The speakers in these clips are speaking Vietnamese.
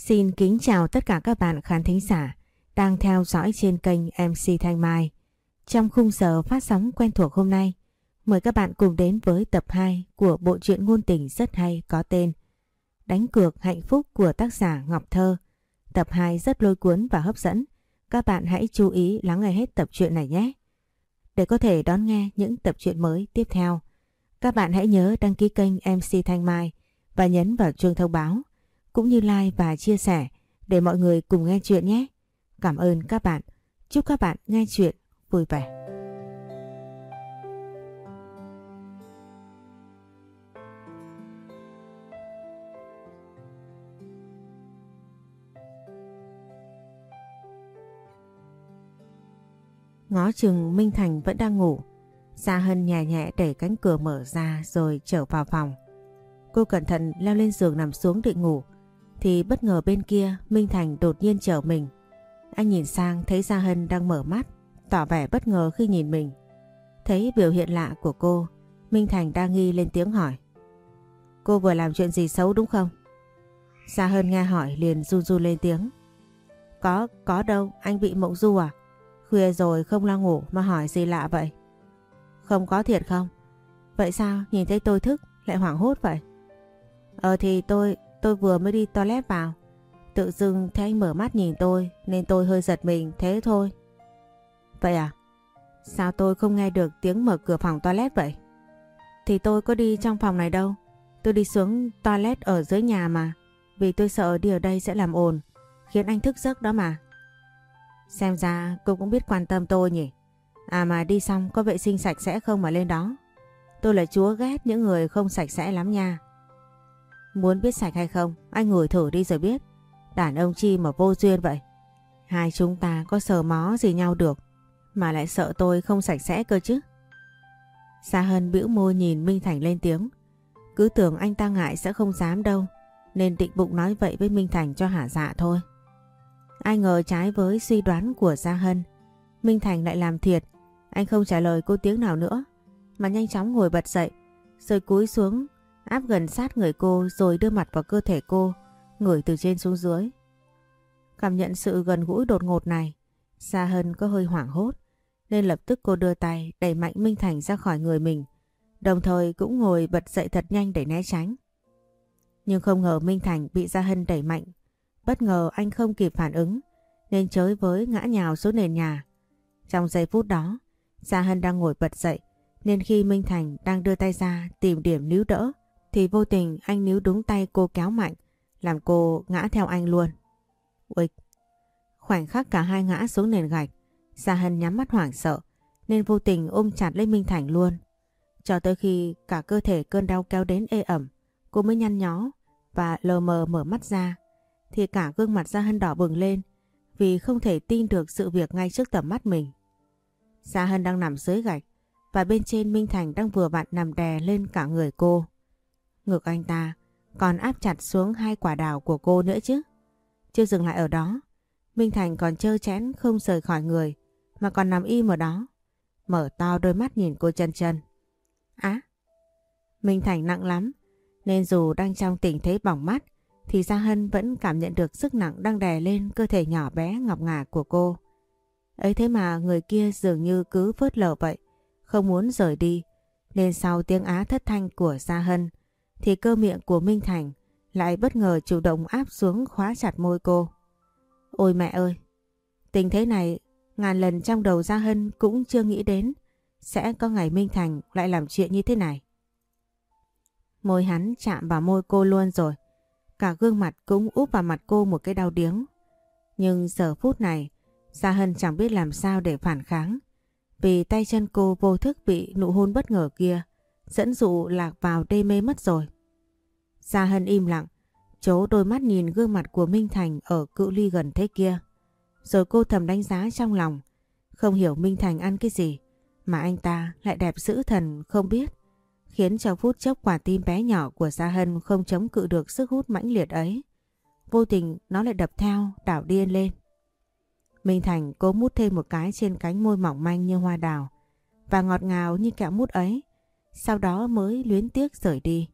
Xin kính chào tất cả các bạn khán thính giả đang theo dõi trên kênh MC Thanh Mai. Trong khung giờ phát sóng quen thuộc hôm nay, mời các bạn cùng đến với tập 2 của bộ truyện ngôn tình rất hay có tên Đánh cược hạnh phúc của tác giả Ngọc Thơ. Tập 2 rất lôi cuốn và hấp dẫn. Các bạn hãy chú ý lắng nghe hết tập truyện này nhé. Để có thể đón nghe những tập truyện mới tiếp theo, các bạn hãy nhớ đăng ký kênh MC Thanh Mai và nhấn vào chuông thông báo cũng như like và chia sẻ để mọi người cùng nghe chuyện nhé. Cảm ơn các bạn. Chúc các bạn nghe chuyện vui vẻ. Ngó chừng Minh Thành vẫn đang ngủ. Gia Hân nhẹ nhẹ đẩy cánh cửa mở ra rồi trở vào phòng. Cô cẩn thận leo lên giường nằm xuống định ngủ thì bất ngờ bên kia Minh Thành đột nhiên chở mình. Anh nhìn sang thấy Gia Hân đang mở mắt, tỏ vẻ bất ngờ khi nhìn mình. Thấy biểu hiện lạ của cô, Minh Thành đa nghi lên tiếng hỏi. Cô vừa làm chuyện gì xấu đúng không? Gia Hân nghe hỏi liền run run lên tiếng. Có, có đâu, anh bị mộng du à? Khuya rồi không lo ngủ mà hỏi gì lạ vậy? Không có thiệt không? Vậy sao nhìn thấy tôi thức lại hoảng hốt vậy? Ờ thì tôi, Tôi vừa mới đi toilet vào. Tự dưng thấy anh mở mắt nhìn tôi, nên tôi hơi giật mình, thế thôi. Vậy à? Sao tôi không nghe được tiếng mở cửa phòng toilet vậy? Thì tôi có đi trong phòng này đâu. Tôi đi xuống toilet ở dưới nhà mà. Vì tôi sợ đi ở đây sẽ làm ồn. Khiến anh thức giấc đó mà. Xem ra cô cũng biết quan tâm tôi nhỉ. À mà đi xong có vệ sinh sạch sẽ không mà lên đó. Tôi là chúa ghét những người không sạch sẽ lắm nha. Muốn biết sạch hay không, anh ngửi thử đi rồi biết. Đàn ông chi mà vô duyên vậy. Hai chúng ta có sờ mó gì nhau được, mà lại sợ tôi không sạch sẽ cơ chứ. Sa Hân bĩu môi nhìn Minh Thành lên tiếng. Cứ tưởng anh ta ngại sẽ không dám đâu, nên định bụng nói vậy với Minh Thành cho hả dạ thôi. Ai ngờ trái với suy đoán của Gia Hân, Minh Thành lại làm thiệt. Anh không trả lời cô tiếng nào nữa, mà nhanh chóng ngồi bật dậy, rồi cúi xuống áp gần sát người cô rồi đưa mặt vào cơ thể cô, ngửi từ trên xuống dưới. Cảm nhận sự gần gũi đột ngột này, Sa Hân có hơi hoảng hốt, nên lập tức cô đưa tay đẩy mạnh Minh Thành ra khỏi người mình, đồng thời cũng ngồi bật dậy thật nhanh để né tránh. Nhưng không ngờ Minh Thành bị Gia Hân đẩy mạnh, bất ngờ anh không kịp phản ứng, nên chới với ngã nhào xuống nền nhà. Trong giây phút đó, Gia Hân đang ngồi bật dậy, nên khi Minh Thành đang đưa tay ra tìm điểm níu đỡ, thì vô tình anh níu đúng tay cô kéo mạnh, làm cô ngã theo anh luôn. Uịch! Khoảnh khắc cả hai ngã xuống nền gạch, Gia Hân nhắm mắt hoảng sợ, nên vô tình ôm chặt lấy Minh Thành luôn. Cho tới khi cả cơ thể cơn đau kéo đến ê ẩm, cô mới nhăn nhó và lờ mờ mở mắt ra, thì cả gương mặt Gia Hân đỏ bừng lên vì không thể tin được sự việc ngay trước tầm mắt mình. Gia Hân đang nằm dưới gạch và bên trên Minh Thành đang vừa vặn nằm đè lên cả người cô. Ngực anh ta còn áp chặt xuống hai quả đào của cô nữa chứ. Chưa dừng lại ở đó, Minh Thành còn trơ chén không rời khỏi người mà còn nằm im ở đó. Mở to đôi mắt nhìn cô chân chân. Á! Minh Thành nặng lắm nên dù đang trong tình thế bỏng mắt thì Gia Hân vẫn cảm nhận được sức nặng đang đè lên cơ thể nhỏ bé ngọc ngà của cô. Ấy thế mà người kia dường như cứ vớt lờ vậy, không muốn rời đi. Nên sau tiếng á thất thanh của Gia Hân, thì cơ miệng của Minh Thành lại bất ngờ chủ động áp xuống khóa chặt môi cô. Ôi mẹ ơi! Tình thế này ngàn lần trong đầu Gia Hân cũng chưa nghĩ đến sẽ có ngày Minh Thành lại làm chuyện như thế này. Môi hắn chạm vào môi cô luôn rồi. Cả gương mặt cũng úp vào mặt cô một cái đau điếng. Nhưng giờ phút này, Gia Hân chẳng biết làm sao để phản kháng. Vì tay chân cô vô thức bị nụ hôn bất ngờ kia dẫn dụ lạc vào đê mê mất rồi. Gia Hân im lặng, chố đôi mắt nhìn gương mặt của Minh Thành ở cự ly gần thế kia. Rồi cô thầm đánh giá trong lòng, không hiểu Minh Thành ăn cái gì, mà anh ta lại đẹp dữ thần không biết, khiến cho phút chốc quả tim bé nhỏ của Gia Hân không chống cự được sức hút mãnh liệt ấy. Vô tình nó lại đập theo, đảo điên lên. Minh Thành cố mút thêm một cái trên cánh môi mỏng manh như hoa đào và ngọt ngào như kẹo mút ấy sau đó mới luyến tiếc rời đi.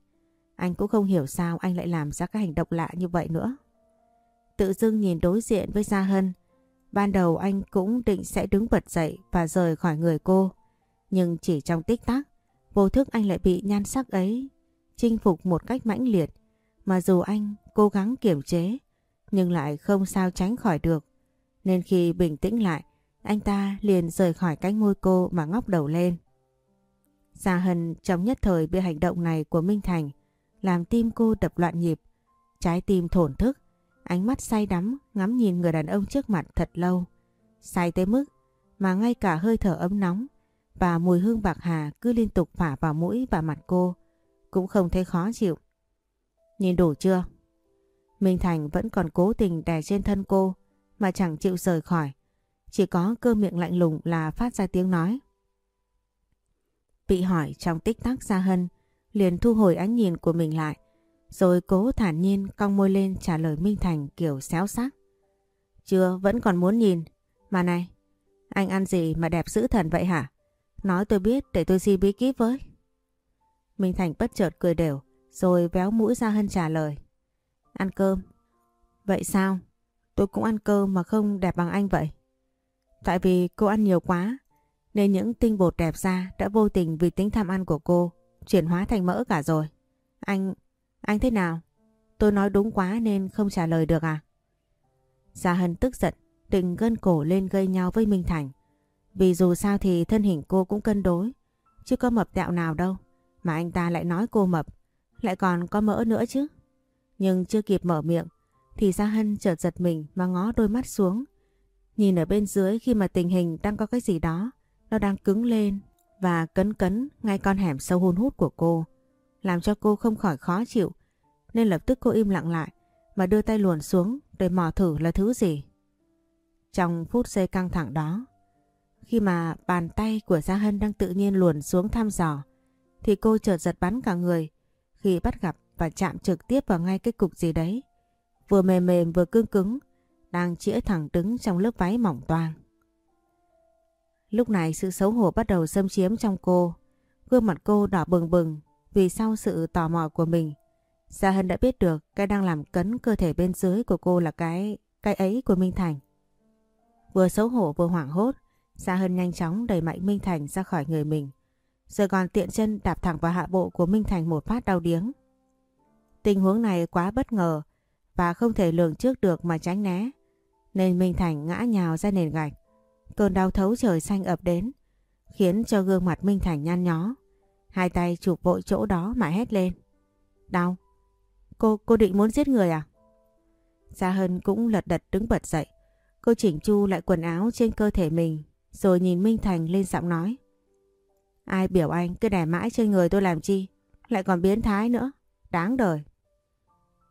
Anh cũng không hiểu sao anh lại làm ra các hành động lạ như vậy nữa. tự dưng nhìn đối diện với Gia Hân. Ban đầu anh cũng định sẽ đứng bật dậy và rời khỏi người cô. Nhưng chỉ trong tích tắc, vô thức anh lại bị nhan sắc ấy chinh phục một cách mãnh liệt. Mà dù anh cố gắng kiềm chế, nhưng lại không sao tránh khỏi được. Nên khi bình tĩnh lại, anh ta liền rời khỏi cánh môi cô mà ngóc đầu lên. Gia Hân trong nhất thời bị hành động này của Minh Thành làm tim cô đập loạn nhịp, trái tim thổn thức, ánh mắt say đắm ngắm nhìn người đàn ông trước mặt thật lâu. Say tới mức mà ngay cả hơi thở ấm nóng và mùi hương bạc hà cứ liên tục phả vào mũi và mặt cô cũng không thấy khó chịu. Nhìn đủ chưa? Minh Thành vẫn còn cố tình đè trên thân cô mà chẳng chịu rời khỏi. Chỉ có cơ miệng lạnh lùng là phát ra tiếng nói. Bị hỏi trong tích tắc ra Hân liền thu hồi ánh nhìn của mình lại rồi cố thản nhiên cong môi lên trả lời Minh Thành kiểu xéo sắc. Chưa, vẫn còn muốn nhìn. Mà này, anh ăn gì mà đẹp dữ thần vậy hả? Nói tôi biết để tôi xin bí kíp với. Minh Thành bất chợt cười đều rồi véo mũi ra Hân trả lời. Ăn cơm. Vậy sao? Tôi cũng ăn cơm mà không đẹp bằng anh vậy. Tại vì cô ăn nhiều quá nên những tinh bột đẹp ra đã vô tình vì tính tham ăn của cô chuyển hóa thành mỡ cả rồi. Anh... anh thế nào? Tôi nói đúng quá nên không trả lời được à? Gia Hân tức giận, định gân cổ lên gây nhau với Minh Thành. Vì dù sao thì thân hình cô cũng cân đối, chứ có mập tẹo nào đâu. Mà anh ta lại nói cô mập, lại còn có mỡ nữa chứ. Nhưng chưa kịp mở miệng, thì Gia Hân chợt giật mình mà ngó đôi mắt xuống. Nhìn ở bên dưới khi mà tình hình đang có cái gì đó nó đang cứng lên và cấn cấn ngay con hẻm sâu hun hút của cô. Làm cho cô không khỏi khó chịu nên lập tức cô im lặng lại mà đưa tay luồn xuống để mò thử là thứ gì. Trong phút giây căng thẳng đó, khi mà bàn tay của Gia Hân đang tự nhiên luồn xuống thăm dò, thì cô chợt giật bắn cả người khi bắt gặp và chạm trực tiếp vào ngay cái cục gì đấy. Vừa mềm mềm vừa cứng cứng, đang chĩa thẳng đứng trong lớp váy mỏng toang. Lúc này sự xấu hổ bắt đầu xâm chiếm trong cô. Gương mặt cô đỏ bừng bừng vì sau sự tò mò của mình. Gia Hân đã biết được cái đang làm cấn cơ thể bên dưới của cô là cái cái ấy của Minh Thành. Vừa xấu hổ vừa hoảng hốt, Gia Hân nhanh chóng đẩy mạnh Minh Thành ra khỏi người mình. Rồi còn tiện chân đạp thẳng vào hạ bộ của Minh Thành một phát đau điếng. Tình huống này quá bất ngờ và không thể lường trước được mà tránh né. Nên Minh Thành ngã nhào ra nền gạch. Cơn đau thấu trời xanh ập đến, khiến cho gương mặt Minh Thành nhăn nhó. Hai tay chụp vội chỗ đó mà hét lên. Đau. Cô, cô định muốn giết người à? Gia Hân cũng lật đật đứng bật dậy. Cô chỉnh chu lại quần áo trên cơ thể mình, rồi nhìn Minh Thành lên giọng nói. Ai biểu anh cứ đè mãi trên người tôi làm chi, lại còn biến thái nữa, đáng đời.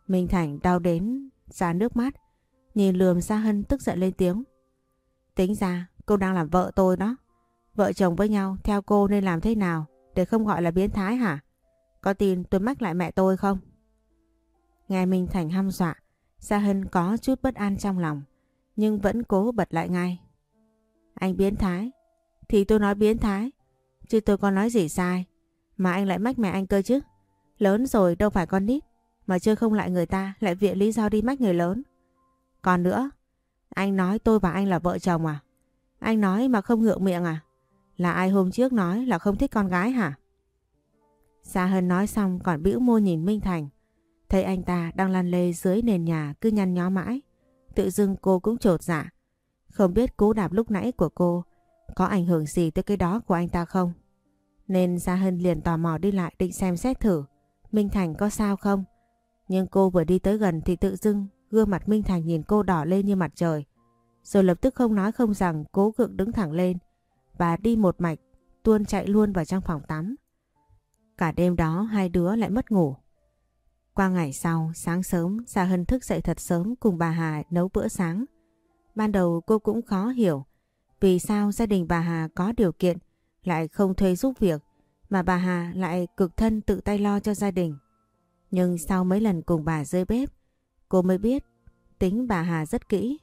Minh Thành đau đến, ra nước mắt, nhìn lườm Gia Hân tức giận lên tiếng. Tính ra cô đang làm vợ tôi đó. Vợ chồng với nhau theo cô nên làm thế nào để không gọi là biến thái hả? Có tin tôi mách lại mẹ tôi không? Nghe Minh Thành hăm dọa, Gia Hân có chút bất an trong lòng, nhưng vẫn cố bật lại ngay. Anh biến thái, thì tôi nói biến thái, chứ tôi có nói gì sai, mà anh lại mách mẹ anh cơ chứ. Lớn rồi đâu phải con nít, mà chưa không lại người ta lại viện lý do đi mách người lớn. Còn nữa, anh nói tôi và anh là vợ chồng à? Anh nói mà không ngượng miệng à? Là ai hôm trước nói là không thích con gái hả? Sa Hân nói xong còn bĩu môi nhìn Minh Thành. Thấy anh ta đang lăn lê dưới nền nhà cứ nhăn nhó mãi. Tự dưng cô cũng trột dạ. Không biết cú đạp lúc nãy của cô có ảnh hưởng gì tới cái đó của anh ta không? Nên Sa Hân liền tò mò đi lại định xem xét thử. Minh Thành có sao không? Nhưng cô vừa đi tới gần thì tự dưng gương mặt Minh Thành nhìn cô đỏ lên như mặt trời. Rồi lập tức không nói không rằng cố gượng đứng thẳng lên và đi một mạch tuôn chạy luôn vào trong phòng tắm. Cả đêm đó hai đứa lại mất ngủ. Qua ngày sau, sáng sớm, Gia Hân thức dậy thật sớm cùng bà Hà nấu bữa sáng. Ban đầu cô cũng khó hiểu vì sao gia đình bà Hà có điều kiện lại không thuê giúp việc mà bà Hà lại cực thân tự tay lo cho gia đình. Nhưng sau mấy lần cùng bà rơi bếp, cô mới biết, tính bà Hà rất kỹ,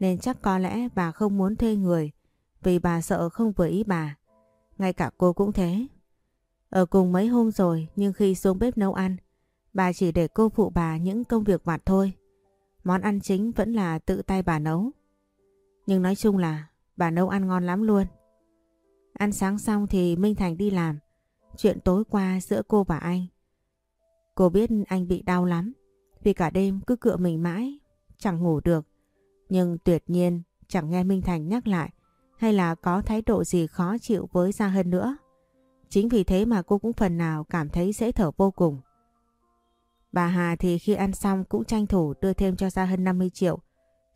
nên chắc có lẽ bà không muốn thuê người, vì bà sợ không vừa ý bà. Ngay cả cô cũng thế. Ở cùng mấy hôm rồi, nhưng khi xuống bếp nấu ăn, bà chỉ để cô phụ bà những công việc vặt thôi. Món ăn chính vẫn là tự tay bà nấu. Nhưng nói chung là, bà nấu ăn ngon lắm luôn. Ăn sáng xong thì Minh Thành đi làm. Chuyện tối qua giữa cô và anh. Cô biết anh bị đau lắm. Vì cả đêm cứ cựa mình mãi. Chẳng ngủ được. Nhưng tuyệt nhiên chẳng nghe Minh Thành nhắc lại. Hay là có thái độ gì khó chịu với Gia Hân nữa. Chính vì thế mà cô cũng phần nào cảm thấy dễ thở vô cùng. Bà Hà thì khi ăn xong cũng tranh thủ đưa thêm cho Gia Hân 50 triệu.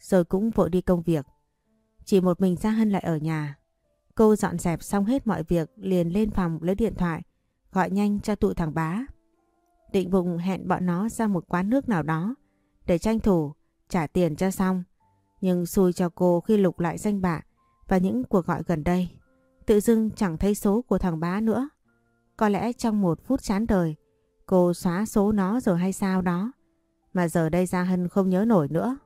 Rồi cũng vội đi công việc. Chỉ một mình Gia Hân lại ở nhà. Cô dọn dẹp xong hết mọi việc liền lên phòng lấy điện thoại, gọi nhanh cho tụi thằng bá. Định bụng hẹn bọn nó ra một quán nước nào đó để tranh thủ trả tiền cho xong. Nhưng xui cho cô khi lục lại danh bạ và những cuộc gọi gần đây. Tự dưng chẳng thấy số của thằng bá nữa. Có lẽ trong một phút chán đời, cô xóa số nó rồi hay sao đó. Mà giờ đây Gia Hân không nhớ nổi nữa.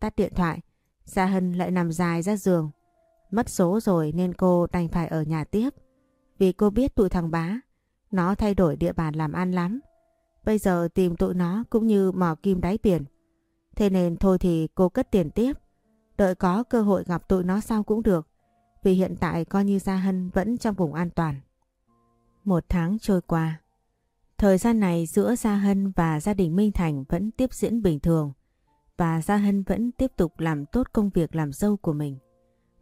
Tắt điện thoại, Gia Hân lại nằm dài ra giường. Mất số rồi nên cô đành phải ở nhà tiếp. Vì cô biết tụi thằng bá, nó thay đổi địa bàn làm ăn lắm. Bây giờ tìm tụi nó cũng như mò kim đáy biển. Thế nên thôi thì cô cất tiền tiếp. Đợi có cơ hội gặp tụi nó sau cũng được. Vì hiện tại coi như Gia Hân vẫn trong vùng an toàn. Một tháng trôi qua. Thời gian này giữa Gia Hân và gia đình Minh Thành vẫn tiếp diễn bình thường. Và Gia Hân vẫn tiếp tục làm tốt công việc làm dâu của mình.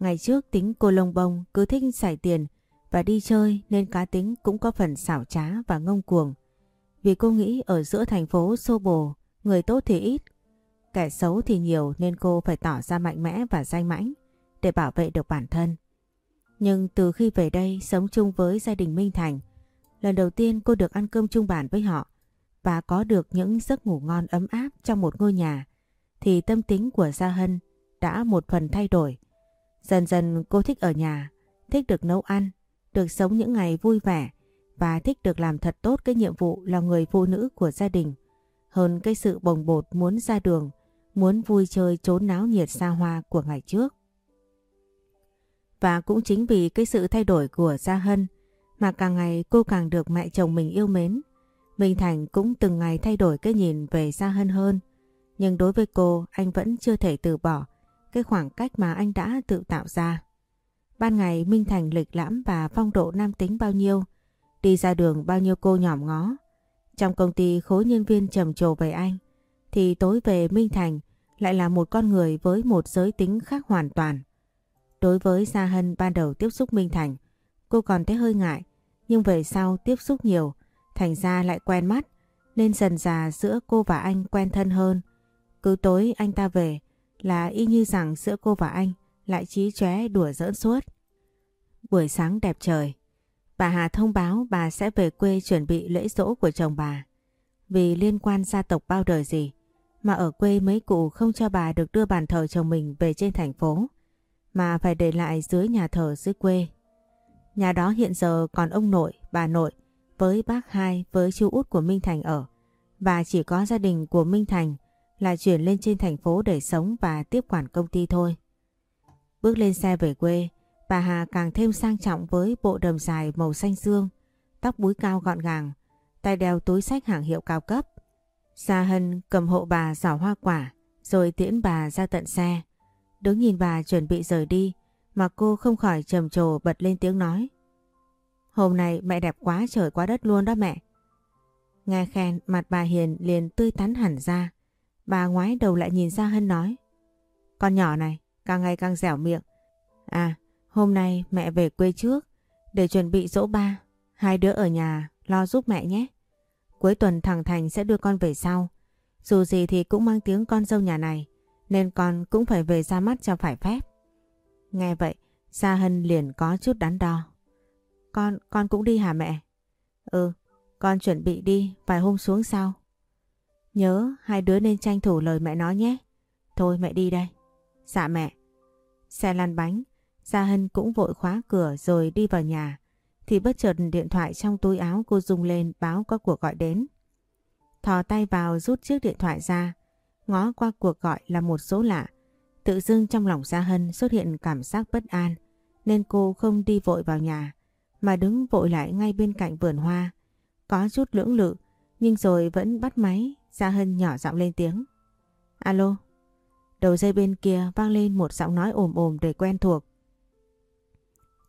Ngày trước tính cô lông bông, cứ thích xài tiền và đi chơi nên cá tính cũng có phần xảo trá và ngông cuồng. Vì cô nghĩ ở giữa thành phố xô bồ, người tốt thì ít, kẻ xấu thì nhiều nên cô phải tỏ ra mạnh mẽ và danh mãnh để bảo vệ được bản thân. Nhưng từ khi về đây sống chung với gia đình Minh Thành, lần đầu tiên cô được ăn cơm chung bàn với họ và có được những giấc ngủ ngon ấm áp trong một ngôi nhà, thì tâm tính của Gia Hân đã một phần thay đổi. Dần dần cô thích ở nhà, thích được nấu ăn, được sống những ngày vui vẻ và thích được làm thật tốt cái nhiệm vụ là người phụ nữ của gia đình hơn cái sự bồng bột muốn ra đường, muốn vui chơi trốn náo nhiệt xa hoa của ngày trước. Và cũng chính vì cái sự thay đổi của Gia Hân mà càng ngày cô càng được mẹ chồng mình yêu mến. Minh Thành cũng từng ngày thay đổi cái nhìn về Gia Hân hơn. Nhưng đối với cô anh vẫn chưa thể từ bỏ cái khoảng cách mà anh đã tự tạo ra. Ban ngày Minh Thành lịch lãm và phong độ nam tính bao nhiêu, đi ra đường bao nhiêu cô nhỏm ngó. Trong công ty khối nhân viên trầm trồ về anh, thì tối về Minh Thành lại là một con người với một giới tính khác hoàn toàn. Đối với Gia Hân ban đầu tiếp xúc Minh Thành, cô còn thấy hơi ngại, nhưng về sau tiếp xúc nhiều, thành ra lại quen mắt, nên dần già giữa cô và anh quen thân hơn. Cứ tối anh ta về là y như rằng giữa cô và anh lại trí chóe đùa giỡn suốt. Buổi sáng đẹp trời, bà Hà thông báo bà sẽ về quê chuẩn bị lễ dỗ của chồng bà. Vì liên quan gia tộc bao đời gì, mà ở quê mấy cụ không cho bà được đưa bàn thờ chồng mình về trên thành phố mà phải để lại dưới nhà thờ dưới quê. Nhà đó hiện giờ còn ông nội, bà nội với bác hai với chú út của Minh Thành ở và chỉ có gia đình của Minh Thành là chuyển lên trên thành phố để sống và tiếp quản công ty thôi. Bước lên xe về quê, bà Hà càng thêm sang trọng với bộ đầm dài màu xanh dương, tóc búi cao gọn gàng, tay đeo túi sách hàng hiệu cao cấp. Gia Hân cầm hộ bà giỏ hoa quả rồi tiễn bà ra tận xe. Đứng nhìn bà chuẩn bị rời đi mà cô không khỏi trầm trồ bật lên tiếng nói. Hôm nay mẹ đẹp quá trời quá đất luôn đó mẹ. Nghe khen mặt bà Hiền liền tươi tắn hẳn ra. Bà ngoái đầu lại nhìn gia Hân nói. Con nhỏ này càng ngày càng dẻo miệng. À hôm nay mẹ về quê trước để chuẩn bị dỗ ba. Hai đứa ở nhà lo giúp mẹ nhé. Cuối tuần thằng Thành sẽ đưa con về sau. Dù gì thì cũng mang tiếng con dâu nhà này nên con cũng phải về ra mắt cho phải phép. Nghe vậy, Gia Hân liền có chút đắn đo. Con, con cũng đi hả mẹ? Ừ, con chuẩn bị đi, vài hôm xuống sau. Nhớ hai đứa nên tranh thủ lời mẹ nói nhé. Thôi mẹ đi đây. Dạ mẹ. Xe lăn bánh, Gia Hân cũng vội khóa cửa rồi đi vào nhà. Thì bất chợt điện thoại trong túi áo cô rung lên báo có cuộc gọi đến. Thò tay vào rút chiếc điện thoại ra, ngó qua cuộc gọi là một số lạ. Tự dưng trong lòng Gia Hân xuất hiện cảm giác bất an nên cô không đi vội vào nhà mà đứng vội lại ngay bên cạnh vườn hoa. Có chút lưỡng lự nhưng rồi vẫn bắt máy Gia Hân nhỏ giọng lên tiếng. Alo. Đầu dây bên kia vang lên một giọng nói ồm ồm đầy quen thuộc.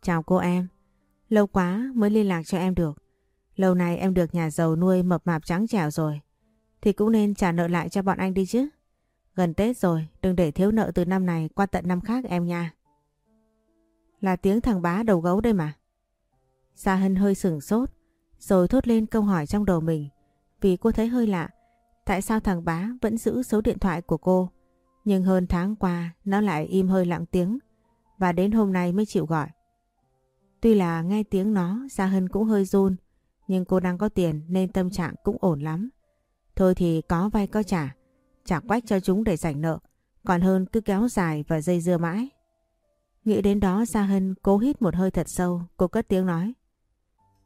Chào cô em. Lâu quá mới liên lạc cho em được. Lâu nay em được nhà giàu nuôi mập mạp trắng trẻo rồi. Thì cũng nên trả nợ lại cho bọn anh đi chứ. Gần Tết rồi, đừng để thiếu nợ từ năm này qua tận năm khác em nha. Là tiếng thằng bá đầu gấu đây mà. Sa Hân hơi sửng sốt, rồi thốt lên câu hỏi trong đầu mình. Vì cô thấy hơi lạ, tại sao thằng bá vẫn giữ số điện thoại của cô. Nhưng hơn tháng qua nó lại im hơi lặng tiếng và đến hôm nay mới chịu gọi. Tuy là nghe tiếng nó, Gia Hân cũng hơi run, nhưng cô đang có tiền nên tâm trạng cũng ổn lắm. Thôi thì có vay có trả, trả quách cho chúng để giành nợ, còn hơn cứ kéo dài và dây dưa mãi. Nghĩ đến đó Gia Hân cố hít một hơi thật sâu, cô cất tiếng nói.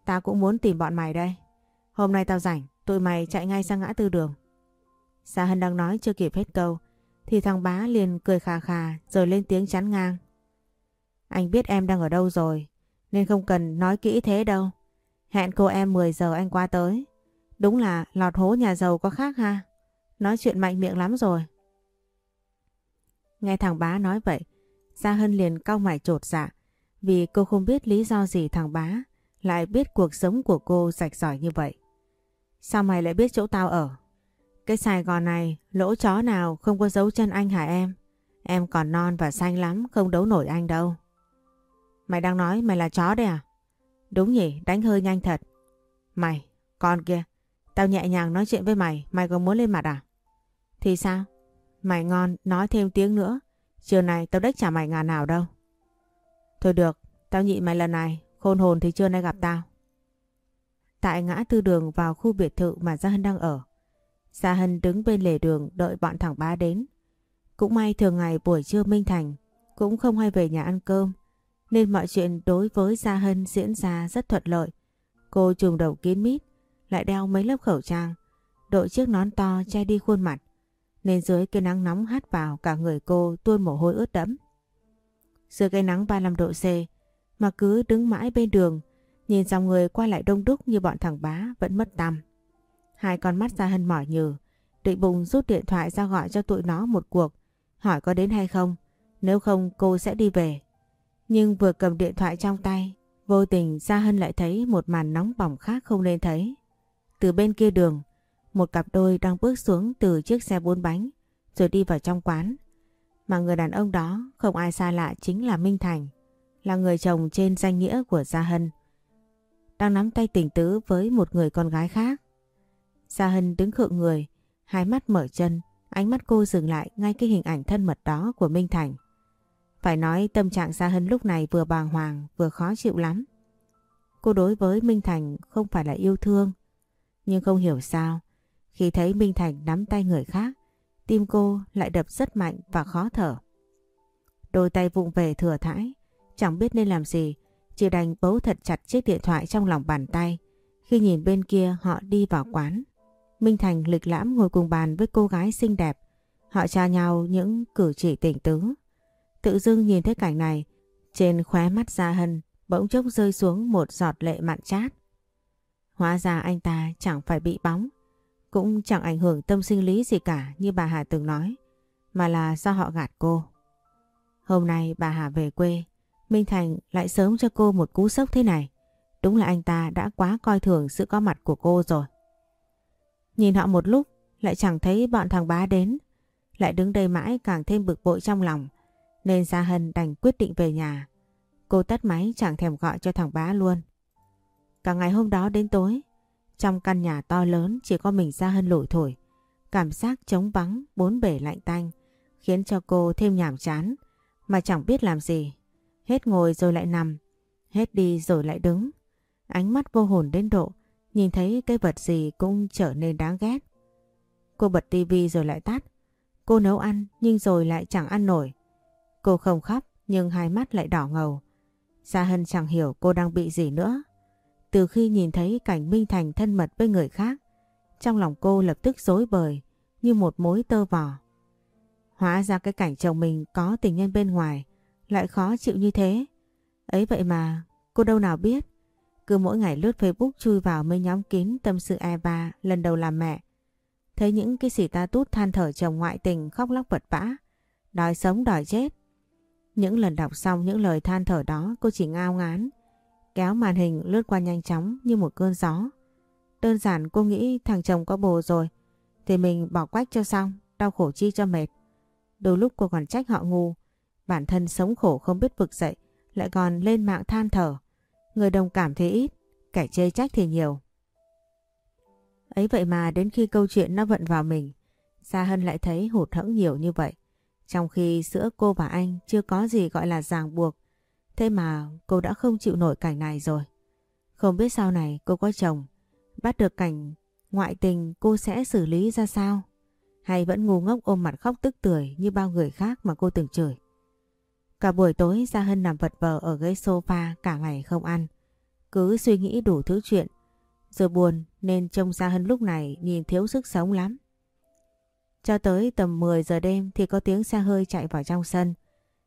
Tao cũng muốn tìm bọn mày đây. Hôm nay tao rảnh, tụi mày chạy ngay sang ngã tư đường. Gia Hân đang nói chưa kịp hết câu, thì thằng bá liền cười khà khà rồi lên tiếng chắn ngang. Anh biết em đang ở đâu rồi, nên không cần nói kỹ thế đâu. Hẹn cô em 10 giờ anh qua tới. Đúng là lọt hố nhà giàu có khác ha. Nói chuyện mạnh miệng lắm rồi. Nghe thằng bá nói vậy, Gia Hân liền cau mày trột dạ. Vì cô không biết lý do gì thằng bá lại biết cuộc sống của cô rạch rỏi như vậy. Sao mày lại biết chỗ tao ở? Cái Sài Gòn này lỗ chó nào không có dấu chân anh hả em? Em còn non và xanh lắm không đấu nổi anh đâu. Mày đang nói mày là chó đấy à? Đúng nhỉ, đánh hơi nhanh thật. Mày, con kia, tao nhẹ nhàng nói chuyện với mày, mày còn muốn lên mặt à? Thì sao? Mày ngon, nói thêm tiếng nữa. Chiều này tao đếch trả mày ngàn nào đâu. Thôi được, tao nhị mày lần này, khôn hồn thì chưa nay gặp tao. Tại ngã tư đường vào khu biệt thự mà Gia Hân đang ở. Gia Hân đứng bên lề đường đợi bọn thằng bá đến. Cũng may thường ngày buổi trưa Minh Thành cũng không hay về nhà ăn cơm nên mọi chuyện đối với Gia Hân diễn ra rất thuận lợi. Cô trùng đầu kín mít, lại đeo mấy lớp khẩu trang, đội chiếc nón to che đi khuôn mặt, nên dưới cái nắng nóng hắt vào cả người cô tuôn mồ hôi ướt đẫm. Dưới cái nắng 35 độ C, mà cứ đứng mãi bên đường, nhìn dòng người qua lại đông đúc như bọn thằng bá vẫn mất tăm. Hai con mắt Gia Hân mỏi nhừ, định bụng rút điện thoại ra gọi cho tụi nó một cuộc, hỏi có đến hay không, nếu không cô sẽ đi về. Nhưng vừa cầm điện thoại trong tay, vô tình Gia Hân lại thấy một màn nóng bỏng khác không nên thấy. Từ bên kia đường, một cặp đôi đang bước xuống từ chiếc xe bốn bánh rồi đi vào trong quán. Mà người đàn ông đó không ai xa lạ chính là Minh Thành, là người chồng trên danh nghĩa của Gia Hân. Đang nắm tay tình tứ với một người con gái khác. Gia Hân đứng khựng người, hai mắt mở chân, ánh mắt cô dừng lại ngay cái hình ảnh thân mật đó của Minh Thành. Phải nói tâm trạng Gia Hân lúc này vừa bàng hoàng vừa khó chịu lắm. Cô đối với Minh Thành không phải là yêu thương. Nhưng không hiểu sao, khi thấy Minh Thành nắm tay người khác, tim cô lại đập rất mạnh và khó thở. Đôi tay vụng về thừa thãi, chẳng biết nên làm gì, chỉ đành bấu thật chặt chiếc điện thoại trong lòng bàn tay khi nhìn bên kia họ đi vào quán. Minh Thành lịch lãm ngồi cùng bàn với cô gái xinh đẹp. Họ trao nhau những cử chỉ tỉnh tứ. Tự dưng nhìn thấy cảnh này, trên khóe mắt Gia Hân bỗng chốc rơi xuống một giọt lệ mặn chát. Hóa ra anh ta chẳng phải bị bóng, cũng chẳng ảnh hưởng tâm sinh lý gì cả như bà Hà từng nói, mà là do họ gạt cô. Hôm nay bà Hà về quê, Minh Thành lại sớm cho cô một cú sốc thế này. Đúng là anh ta đã quá coi thường sự có mặt của cô rồi. Nhìn họ một lúc, lại chẳng thấy bọn thằng bá đến. Lại đứng đây mãi càng thêm bực bội trong lòng. Nên Gia Hân đành quyết định về nhà. Cô tắt máy chẳng thèm gọi cho thằng bá luôn. Cả ngày hôm đó đến tối, trong căn nhà to lớn chỉ có mình Gia Hân lủi thổi. Cảm giác trống vắng, bốn bể lạnh tanh, khiến cho cô thêm nhàm chán, mà chẳng biết làm gì. Hết ngồi rồi lại nằm, hết đi rồi lại đứng. Ánh mắt vô hồn đến độ, nhìn thấy cái vật gì cũng trở nên đáng ghét. Cô bật tivi rồi lại tắt. Cô nấu ăn nhưng rồi lại chẳng ăn nổi. Cô không khóc nhưng hai mắt lại đỏ ngầu. Gia Hân chẳng hiểu cô đang bị gì nữa. Từ khi nhìn thấy cảnh Minh Thành thân mật với người khác, trong lòng cô lập tức dối bời như một mối tơ vò. Hóa ra cái cảnh chồng mình có tình nhân bên ngoài lại khó chịu như thế. Ấy vậy mà cô đâu nào biết. Cứ mỗi ngày lướt Facebook chui vào mấy nhóm kín tâm sự Eva lần đầu làm mẹ. Thấy những cái xỉ ta tút than thở chồng ngoại tình khóc lóc vật vã, đòi sống đòi chết. Những lần đọc xong những lời than thở đó cô chỉ ngao ngán, kéo màn hình lướt qua nhanh chóng như một cơn gió. Đơn giản cô nghĩ thằng chồng có bồ rồi, thì mình bỏ quách cho xong, đau khổ chi cho mệt. Đôi lúc cô còn trách họ ngu, bản thân sống khổ không biết vực dậy, lại còn lên mạng than thở. Người đồng cảm thì ít, kẻ chê trách thì nhiều. Ấy vậy mà đến khi câu chuyện nó vận vào mình, Gia Hân lại thấy hụt hẫng nhiều như vậy. Trong khi giữa cô và anh chưa có gì gọi là ràng buộc, thế mà cô đã không chịu nổi cảnh này rồi. Không biết sau này cô có chồng, bắt được cảnh ngoại tình cô sẽ xử lý ra sao? Hay vẫn ngu ngốc ôm mặt khóc tức tưởi như bao người khác mà cô từng chửi? Cả buổi tối Gia Hân nằm vật vờ ở ghế sofa cả ngày không ăn. Cứ suy nghĩ đủ thứ chuyện. Giờ buồn nên trông Gia Hân lúc này nhìn thiếu sức sống lắm. Cho tới tầm 10 giờ đêm thì có tiếng xe hơi chạy vào trong sân.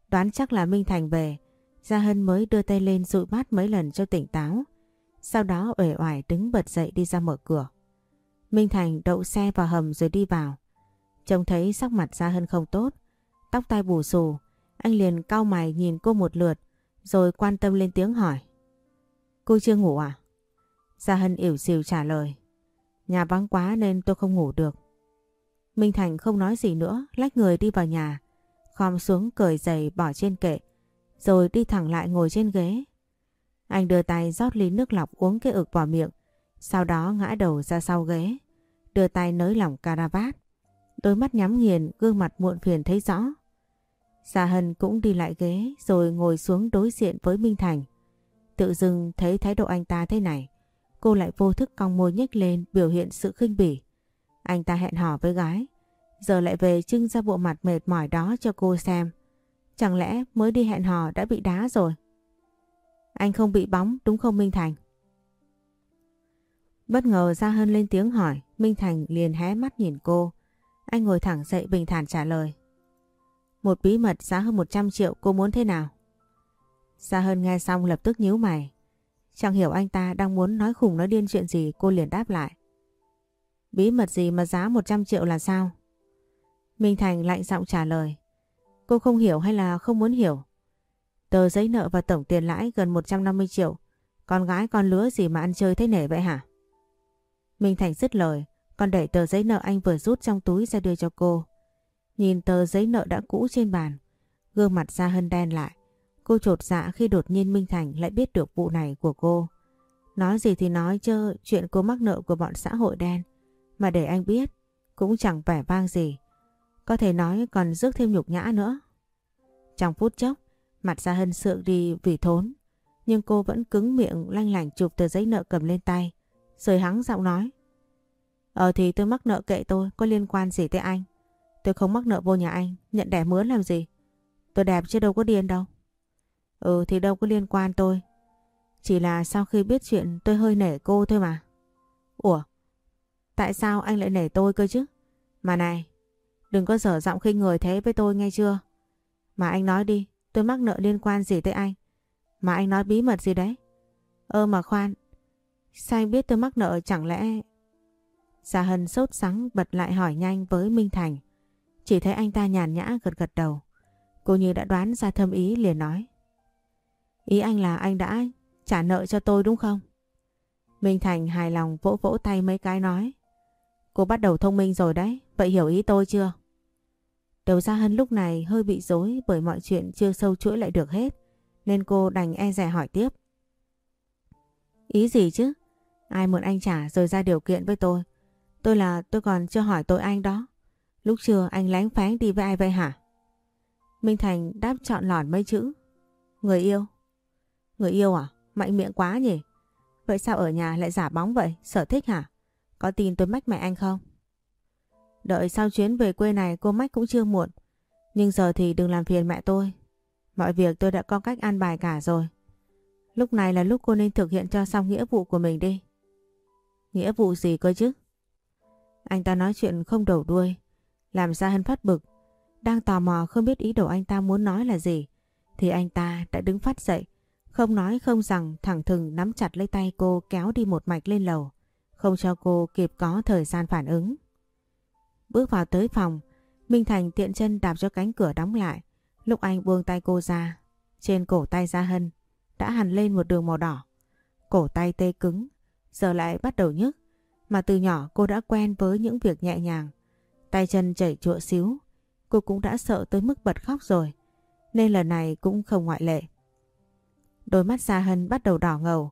Đoán chắc là Minh Thành về. Gia Hân mới đưa tay lên dụi mắt mấy lần cho tỉnh táo. Sau đó uể oải đứng bật dậy đi ra mở cửa. Minh Thành đậu xe vào hầm rồi đi vào. Trông thấy sắc mặt Gia Hân không tốt. Tóc tai bù xù. Anh liền cau mày nhìn cô một lượt, rồi quan tâm lên tiếng hỏi. Cô chưa ngủ à? Gia Hân ỉu xìu trả lời. Nhà vắng quá nên tôi không ngủ được. Minh Thành không nói gì nữa, lách người đi vào nhà, khom xuống cởi giày bỏ trên kệ, rồi đi thẳng lại ngồi trên ghế. Anh đưa tay rót ly nước lọc uống cái ực vào miệng, sau đó ngã đầu ra sau ghế, đưa tay nới lỏng caravat. Đôi mắt nhắm nghiền, gương mặt muộn phiền thấy rõ. Gia Hân cũng đi lại ghế rồi ngồi xuống đối diện với Minh Thành. Tự dưng thấy thái độ anh ta thế này, cô lại vô thức cong môi nhếch lên biểu hiện sự khinh bỉ. Anh ta hẹn hò với gái, giờ lại về trưng ra bộ mặt mệt mỏi đó cho cô xem. Chẳng lẽ mới đi hẹn hò đã bị đá rồi? Anh không bị bóng đúng không Minh Thành? Bất ngờ Gia Hân lên tiếng hỏi, Minh Thành liền hé mắt nhìn cô. Anh ngồi thẳng dậy bình thản trả lời. Một bí mật giá hơn 100 triệu cô muốn thế nào? Gia Hân nghe xong lập tức nhíu mày. Chẳng hiểu anh ta đang muốn nói khủng nói điên chuyện gì cô liền đáp lại. Bí mật gì mà giá 100 triệu là sao? Minh Thành lạnh giọng trả lời. Cô không hiểu hay là không muốn hiểu? Tờ giấy nợ và tổng tiền lãi gần 150 triệu. Con gái con lứa gì mà ăn chơi thế nể vậy hả? Minh Thành dứt lời, còn đẩy tờ giấy nợ anh vừa rút trong túi ra đưa cho cô. Nhìn tờ giấy nợ đã cũ trên bàn, gương mặt ra Hân đen lại. Cô trột dạ khi đột nhiên Minh Thành lại biết được vụ này của cô. Nói gì thì nói chứ chuyện cô mắc nợ của bọn xã hội đen. Mà để anh biết cũng chẳng vẻ vang gì. Có thể nói còn rước thêm nhục nhã nữa. Trong phút chốc, mặt Gia Hân sượng đi vì thốn. Nhưng cô vẫn cứng miệng lanh lảnh chụp tờ giấy nợ cầm lên tay. Rồi hắng giọng nói. Ờ thì tôi mắc nợ kệ tôi, có liên quan gì tới anh. Tôi không mắc nợ vô nhà anh, nhận đẻ mướn làm gì. Tôi đẹp chứ đâu có điên đâu. Ừ thì đâu có liên quan tôi. Chỉ là sau khi biết chuyện tôi hơi nể cô thôi mà. Ủa? Tại sao anh lại nể tôi cơ chứ? Mà này, đừng có dở giọng khinh người thế với tôi nghe chưa? Mà anh nói đi, tôi mắc nợ liên quan gì tới anh? Mà anh nói bí mật gì đấy? Ơ mà khoan, sao anh biết tôi mắc nợ chẳng lẽ... Gia Hân sốt sắng bật lại hỏi nhanh với Minh Thành. Chỉ thấy anh ta nhàn nhã gật gật đầu. Cô như đã đoán ra thâm ý liền nói. Ý anh là anh đã trả nợ cho tôi đúng không? Minh Thành hài lòng vỗ vỗ tay mấy cái nói. Cô bắt đầu thông minh rồi đấy, vậy hiểu ý tôi chưa? Đầu ra Hân lúc này hơi bị dối bởi mọi chuyện chưa sâu chuỗi lại được hết, nên cô đành e rẻ hỏi tiếp. Ý gì chứ? Ai mượn anh trả rồi ra điều kiện với tôi? Tôi là tôi còn chưa hỏi tôi anh đó. Lúc trưa anh lánh phán đi với ai vậy hả? Minh Thành đáp chọn lỏn mấy chữ. Người yêu. Người yêu à? Mạnh miệng quá nhỉ? Vậy sao ở nhà lại giả bóng vậy? Sở thích hả? Có tin tôi mách mẹ anh không? Đợi sau chuyến về quê này cô mách cũng chưa muộn. Nhưng giờ thì đừng làm phiền mẹ tôi. Mọi việc tôi đã có cách an bài cả rồi. Lúc này là lúc cô nên thực hiện cho xong nghĩa vụ của mình đi. Nghĩa vụ gì cơ chứ? Anh ta nói chuyện không đầu đuôi. Làm ra hân phát bực. Đang tò mò không biết ý đồ anh ta muốn nói là gì. Thì anh ta đã đứng phát dậy. Không nói không rằng thẳng thừng nắm chặt lấy tay cô kéo đi một mạch lên lầu. Không cho cô kịp có thời gian phản ứng. Bước vào tới phòng, Minh Thành tiện chân đạp cho cánh cửa đóng lại. Lúc anh buông tay cô ra, trên cổ tay Gia Hân đã hằn lên một đường màu đỏ. Cổ tay tê cứng, giờ lại bắt đầu nhức. Mà từ nhỏ cô đã quen với những việc nhẹ nhàng. Tay chân chảy chụa xíu, cô cũng đã sợ tới mức bật khóc rồi. Nên lần này cũng không ngoại lệ. Đôi mắt Gia Hân bắt đầu đỏ ngầu.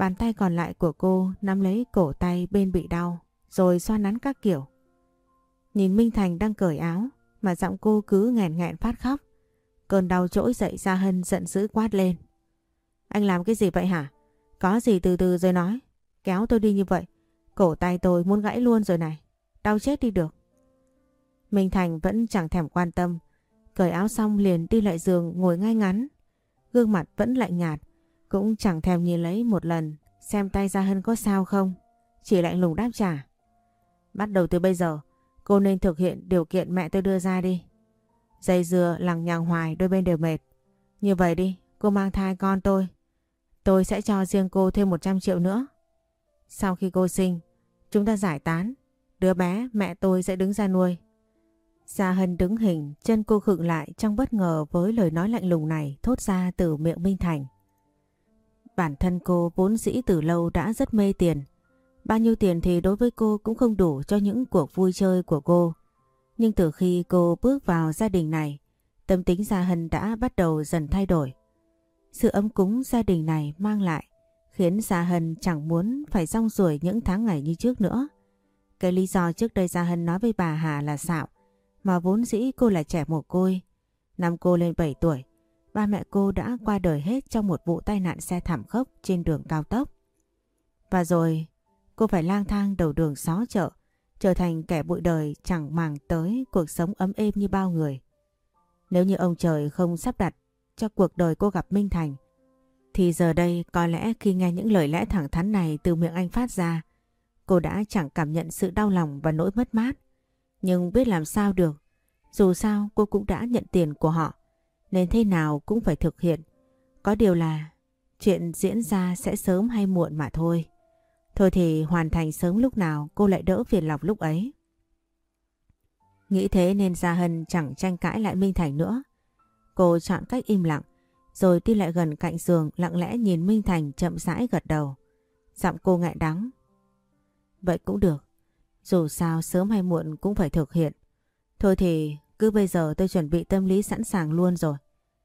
Bàn tay còn lại của cô nắm lấy cổ tay bên bị đau, rồi xoa nắn các kiểu. Nhìn Minh Thành đang cởi áo, mà giọng cô cứ nghẹn nghẹn phát khóc. Cơn đau trỗi dậy ra Hân giận dữ quát lên. Anh làm cái gì vậy hả? Có gì từ từ rồi nói. Kéo tôi đi như vậy. Cổ tay tôi muốn gãy luôn rồi này. Đau chết đi được. Minh Thành vẫn chẳng thèm quan tâm. Cởi áo xong liền đi lại giường ngồi ngay ngắn. Gương mặt vẫn lạnh nhạt. Cũng chẳng thèm nhìn lấy một lần xem tay Gia Hân có sao không. Chỉ lạnh lùng đáp trả. Bắt đầu từ bây giờ cô nên thực hiện điều kiện mẹ tôi đưa ra đi. Dây dừa lằng nhằng hoài đôi bên đều mệt. Như vậy đi, cô mang thai con tôi. Tôi sẽ cho riêng cô thêm 100 triệu nữa. Sau khi cô sinh, chúng ta giải tán. Đứa bé mẹ tôi sẽ đứng ra nuôi. Gia Hân đứng hình, chân cô khựng lại trong bất ngờ với lời nói lạnh lùng này thốt ra từ miệng Minh Thành. Bản thân cô vốn dĩ từ lâu đã rất mê tiền. Bao nhiêu tiền thì đối với cô cũng không đủ cho những cuộc vui chơi của cô. Nhưng từ khi cô bước vào gia đình này, tâm tính Gia Hân đã bắt đầu dần thay đổi. Sự ấm cúng gia đình này mang lại khiến Gia Hân chẳng muốn phải rong ruổi những tháng ngày như trước nữa. Cái lý do trước đây Gia Hân nói với bà Hà là xạo, mà vốn dĩ cô là trẻ mồ côi. Năm cô lên 7 tuổi, ba mẹ cô đã qua đời hết trong một vụ tai nạn xe thảm khốc trên đường cao tốc. Và rồi cô phải lang thang đầu đường xó chợ, trở thành kẻ bụi đời chẳng màng tới cuộc sống ấm êm như bao người. Nếu như ông trời không sắp đặt cho cuộc đời cô gặp Minh Thành, thì giờ đây có lẽ khi nghe những lời lẽ thẳng thắn này từ miệng anh phát ra, cô đã chẳng cảm nhận sự đau lòng và nỗi mất mát. Nhưng biết làm sao được, dù sao cô cũng đã nhận tiền của họ, nên thế nào cũng phải thực hiện. Có điều là chuyện diễn ra sẽ sớm hay muộn mà thôi. Thôi thì hoàn thành sớm lúc nào cô lại đỡ phiền lòng lúc ấy. Nghĩ thế nên Gia Hân chẳng tranh cãi lại Minh Thành nữa. Cô chọn cách im lặng, rồi đi lại gần cạnh giường lặng lẽ nhìn Minh Thành chậm rãi gật đầu. Giọng cô ngại đắng. Vậy cũng được, dù sao sớm hay muộn cũng phải thực hiện. Thôi thì cứ bây giờ tôi chuẩn bị tâm lý sẵn sàng luôn rồi.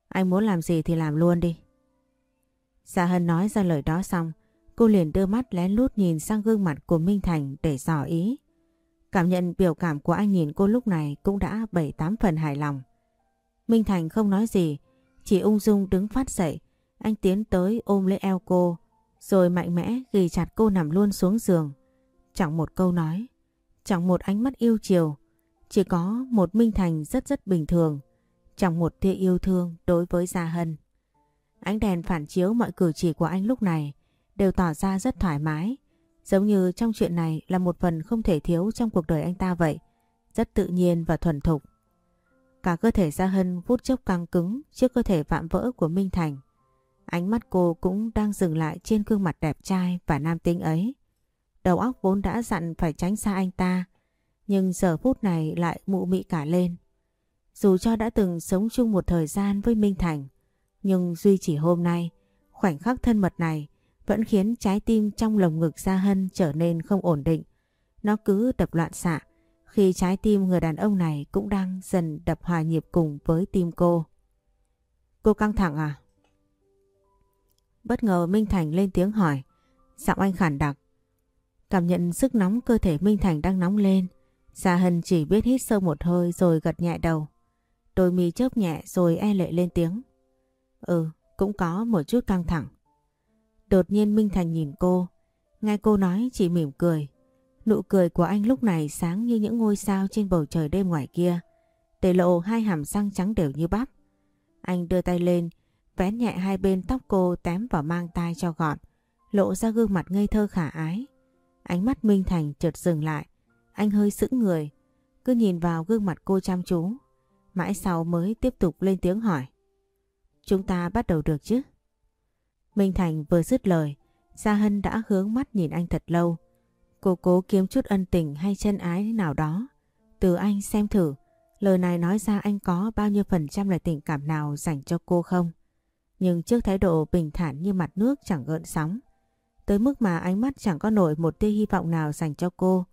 Anh muốn làm gì thì làm luôn đi. Gia Hân nói ra lời đó xong, cô liền đưa mắt lén lút nhìn sang gương mặt của Minh Thành để dò ý. Cảm nhận biểu cảm của anh nhìn cô lúc này cũng đã 7-8 phần hài lòng. Minh Thành không nói gì, chỉ ung dung đứng phát dậy. Anh tiến tới ôm lấy eo cô, rồi mạnh mẽ ghi chặt cô nằm luôn xuống giường. Chẳng một câu nói, chẳng một ánh mắt yêu chiều, chỉ có một Minh Thành rất rất bình thường, chẳng một tia yêu thương đối với Gia Hân. Ánh đèn phản chiếu mọi cử chỉ của anh lúc này đều tỏ ra rất thoải mái, giống như trong chuyện này là một phần không thể thiếu trong cuộc đời anh ta vậy, rất tự nhiên và thuần thục. Cả cơ thể Gia Hân vút chốc căng cứng trước cơ thể vạm vỡ của Minh Thành. Ánh mắt cô cũng đang dừng lại trên gương mặt đẹp trai và nam tính ấy. Đầu óc vốn đã dặn phải tránh xa anh ta, nhưng giờ phút này lại mụ mị cả lên. Dù cho đã từng sống chung một thời gian với Minh Thành, nhưng duy chỉ hôm nay, khoảnh khắc thân mật này vẫn khiến trái tim trong lồng ngực Gia Hân trở nên không ổn định. Nó cứ đập loạn xạ, khi trái tim người đàn ông này cũng đang dần đập hòa nhịp cùng với tim cô. Cô căng thẳng à? Bất ngờ Minh Thành lên tiếng hỏi, giọng anh khản đặc. Cảm nhận sức nóng cơ thể Minh Thành đang nóng lên, Gia Hân chỉ biết hít sâu một hơi rồi gật nhẹ đầu. Đôi mi chớp nhẹ rồi e lệ lên tiếng. Ừ, cũng có một chút căng thẳng. Đột nhiên Minh Thành nhìn cô, nghe cô nói chỉ mỉm cười. Nụ cười của anh lúc này sáng như những ngôi sao trên bầu trời đêm ngoài kia, để lộ hai hàm răng trắng đều như bắp. Anh đưa tay lên, vén nhẹ hai bên tóc cô tém vào mang tai cho gọn, lộ ra gương mặt ngây thơ khả ái. Ánh mắt Minh Thành chợt dừng lại, anh hơi sững người, cứ nhìn vào gương mặt cô chăm chú. Mãi sau mới tiếp tục lên tiếng hỏi. Chúng ta bắt đầu được chứ? Minh Thành vừa dứt lời, Gia Hân đã hướng mắt nhìn anh thật lâu. Cô cố kiếm chút ân tình hay chân ái nào đó Từ anh xem thử, lời này nói ra anh có bao nhiêu phần trăm là tình cảm nào dành cho cô không? Nhưng trước thái độ bình thản như mặt nước chẳng gợn sóng, tới mức mà ánh mắt chẳng có nổi một tia hy vọng nào dành cho cô,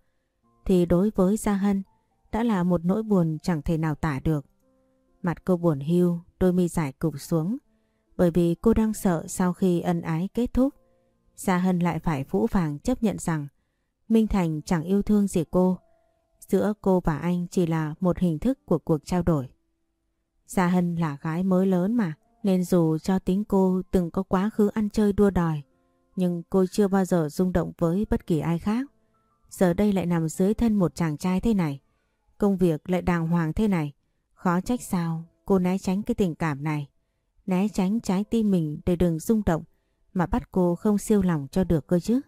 thì đối với Gia Hân đã là một nỗi buồn chẳng thể nào tả được. Mặt cô buồn hiu, đôi mi dài cụp xuống, bởi vì cô đang sợ sau khi ân ái kết thúc, Gia Hân lại phải vũ vàng chấp nhận rằng Minh Thành chẳng yêu thương gì cô. Giữa cô và anh chỉ là một hình thức của cuộc trao đổi. Gia Hân là gái mới lớn mà, nên dù cho tính cô từng có quá khứ ăn chơi đua đòi, nhưng cô chưa bao giờ rung động với bất kỳ ai khác. Giờ đây lại nằm dưới thân một chàng trai thế này. Công việc lại đàng hoàng thế này. Khó trách sao cô né tránh cái tình cảm này. Né tránh trái tim mình để đừng rung động, mà bắt cô không siêu lòng cho được cơ chứ.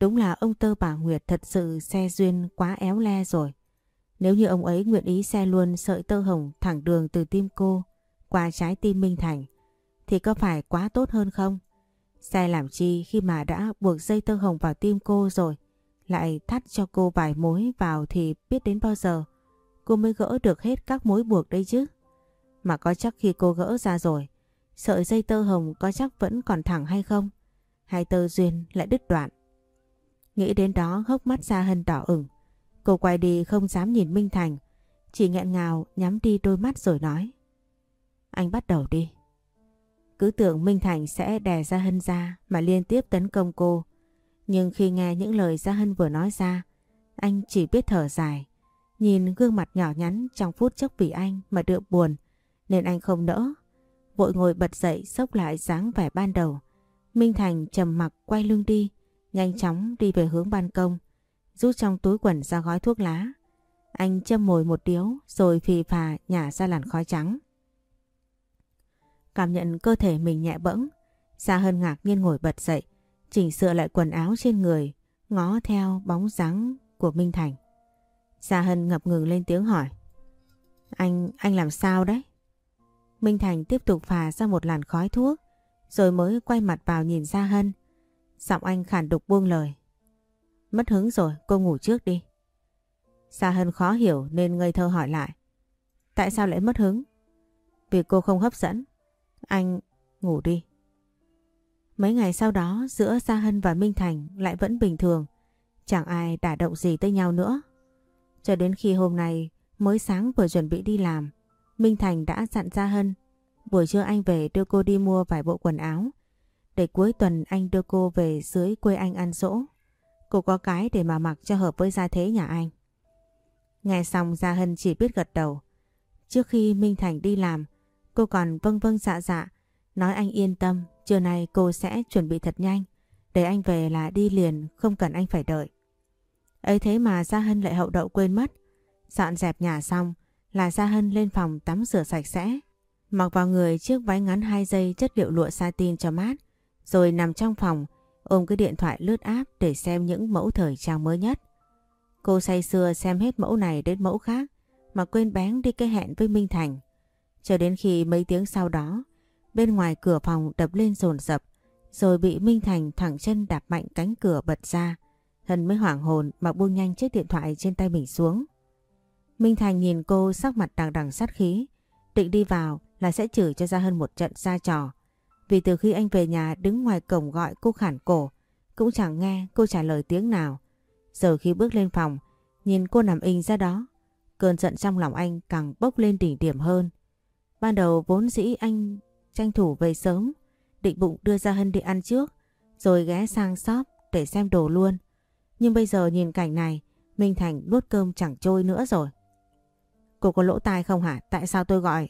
Đúng là ông Tơ bà Nguyệt thật sự xe duyên quá éo le rồi. Nếu như ông ấy nguyện ý xe luôn sợi tơ hồng thẳng đường từ tim cô qua trái tim Minh Thành, thì có phải quá tốt hơn không? Xe làm chi khi mà đã buộc dây tơ hồng vào tim cô rồi lại thắt cho cô vài mối vào thì biết đến bao giờ cô mới gỡ được hết các mối buộc đây chứ. Mà có chắc khi cô gỡ ra rồi, sợi dây tơ hồng có chắc vẫn còn thẳng hay không? Hay tơ duyên lại đứt đoạn? Nghĩ đến đó hốc mắt ra hân đỏ ửng. Cô quay đi không dám nhìn Minh Thành. Chỉ nghẹn ngào nhắm đi đôi mắt rồi nói. Anh bắt đầu đi. Cứ tưởng Minh Thành sẽ đè ra hân ra mà liên tiếp tấn công cô. Nhưng khi nghe những lời Gia Hân vừa nói ra, anh chỉ biết thở dài. Nhìn gương mặt nhỏ nhắn trong phút chốc vì anh mà đượm buồn, nên anh không nỡ. Vội ngồi bật dậy sốc lại dáng vẻ ban đầu. Minh Thành trầm mặc quay lưng đi, nhanh chóng đi về hướng ban công, rút trong túi quần ra gói thuốc lá. Anh châm mồi một điếu rồi phì phà nhả ra làn khói trắng. Cảm nhận cơ thể mình nhẹ bẫng, Gia Hân ngạc nhiên ngồi bật dậy, chỉnh sửa lại quần áo trên người, ngó theo bóng dáng của Minh Thành. Gia Hân ngập ngừng lên tiếng hỏi. Anh, anh làm sao đấy? Minh Thành tiếp tục phà ra một làn khói thuốc, rồi mới quay mặt vào nhìn Gia Hân. Giọng anh khản đục buông lời. Mất hứng rồi, cô ngủ trước đi. Gia Hân khó hiểu nên ngây thơ hỏi lại. Tại sao lại mất hứng? Vì cô không hấp dẫn. Anh ngủ đi. Mấy ngày sau đó giữa Gia Hân và Minh Thành lại vẫn bình thường. Chẳng ai đả động gì tới nhau nữa. Cho đến khi hôm nay mới sáng vừa chuẩn bị đi làm. Minh Thành đã dặn Gia Hân. Buổi trưa anh về đưa cô đi mua vài bộ quần áo. Để cuối tuần anh đưa cô về dưới quê anh ăn dỗ. Cô có cái để mà mặc cho hợp với gia thế nhà anh. Nghe xong Gia Hân chỉ biết gật đầu. Trước khi Minh Thành đi làm, cô còn vâng vâng dạ dạ, nói anh yên tâm Trưa nay cô sẽ chuẩn bị thật nhanh, để anh về là đi liền, không cần anh phải đợi. ấy thế mà Gia Hân lại hậu đậu quên mất. Dọn dẹp nhà xong là Gia Hân lên phòng tắm rửa sạch sẽ, mặc vào người chiếc váy ngắn 2 giây chất liệu lụa satin cho mát, rồi nằm trong phòng ôm cái điện thoại lướt áp để xem những mẫu thời trang mới nhất. Cô say sưa xem hết mẫu này đến mẫu khác mà quên bén đi cái hẹn với Minh Thành. Cho đến khi mấy tiếng sau đó Bên ngoài cửa phòng đập lên rồn rập, rồi bị Minh Thành thẳng chân đạp mạnh cánh cửa bật ra. Hân mới hoảng hồn mà buông nhanh chiếc điện thoại trên tay mình xuống. Minh Thành nhìn cô sắc mặt đằng đằng sát khí, định đi vào là sẽ chửi cho ra hơn một trận ra trò. Vì từ khi anh về nhà đứng ngoài cổng gọi cô khản cổ, cũng chẳng nghe cô trả lời tiếng nào. Giờ khi bước lên phòng, nhìn cô nằm in ra đó, cơn giận trong lòng anh càng bốc lên đỉnh điểm hơn. Ban đầu vốn dĩ anh tranh thủ về sớm, định bụng đưa ra Hân đi ăn trước, rồi ghé sang shop để xem đồ luôn. Nhưng bây giờ nhìn cảnh này, Minh Thành nuốt cơm chẳng trôi nữa rồi. Cô có lỗ tai không hả? Tại sao tôi gọi?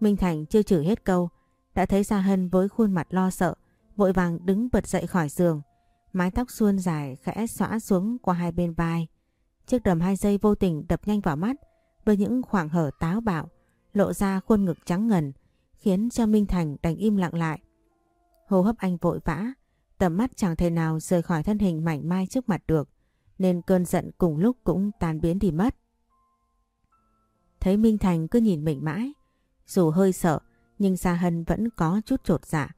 Minh Thành chưa chửi hết câu, đã thấy Gia Hân với khuôn mặt lo sợ, vội vàng đứng bật dậy khỏi giường. Mái tóc suôn dài khẽ xõa xuống qua hai bên vai. Chiếc đầm hai giây vô tình đập nhanh vào mắt với những khoảng hở táo bạo, lộ ra khuôn ngực trắng ngần, khiến cho Minh Thành đành im lặng lại. Hô hấp anh vội vã, tầm mắt chẳng thể nào rời khỏi thân hình mảnh mai trước mặt được, nên cơn giận cùng lúc cũng tan biến đi mất. Thấy Minh Thành cứ nhìn mình mãi, dù hơi sợ nhưng Gia Hân vẫn có chút trột dạ.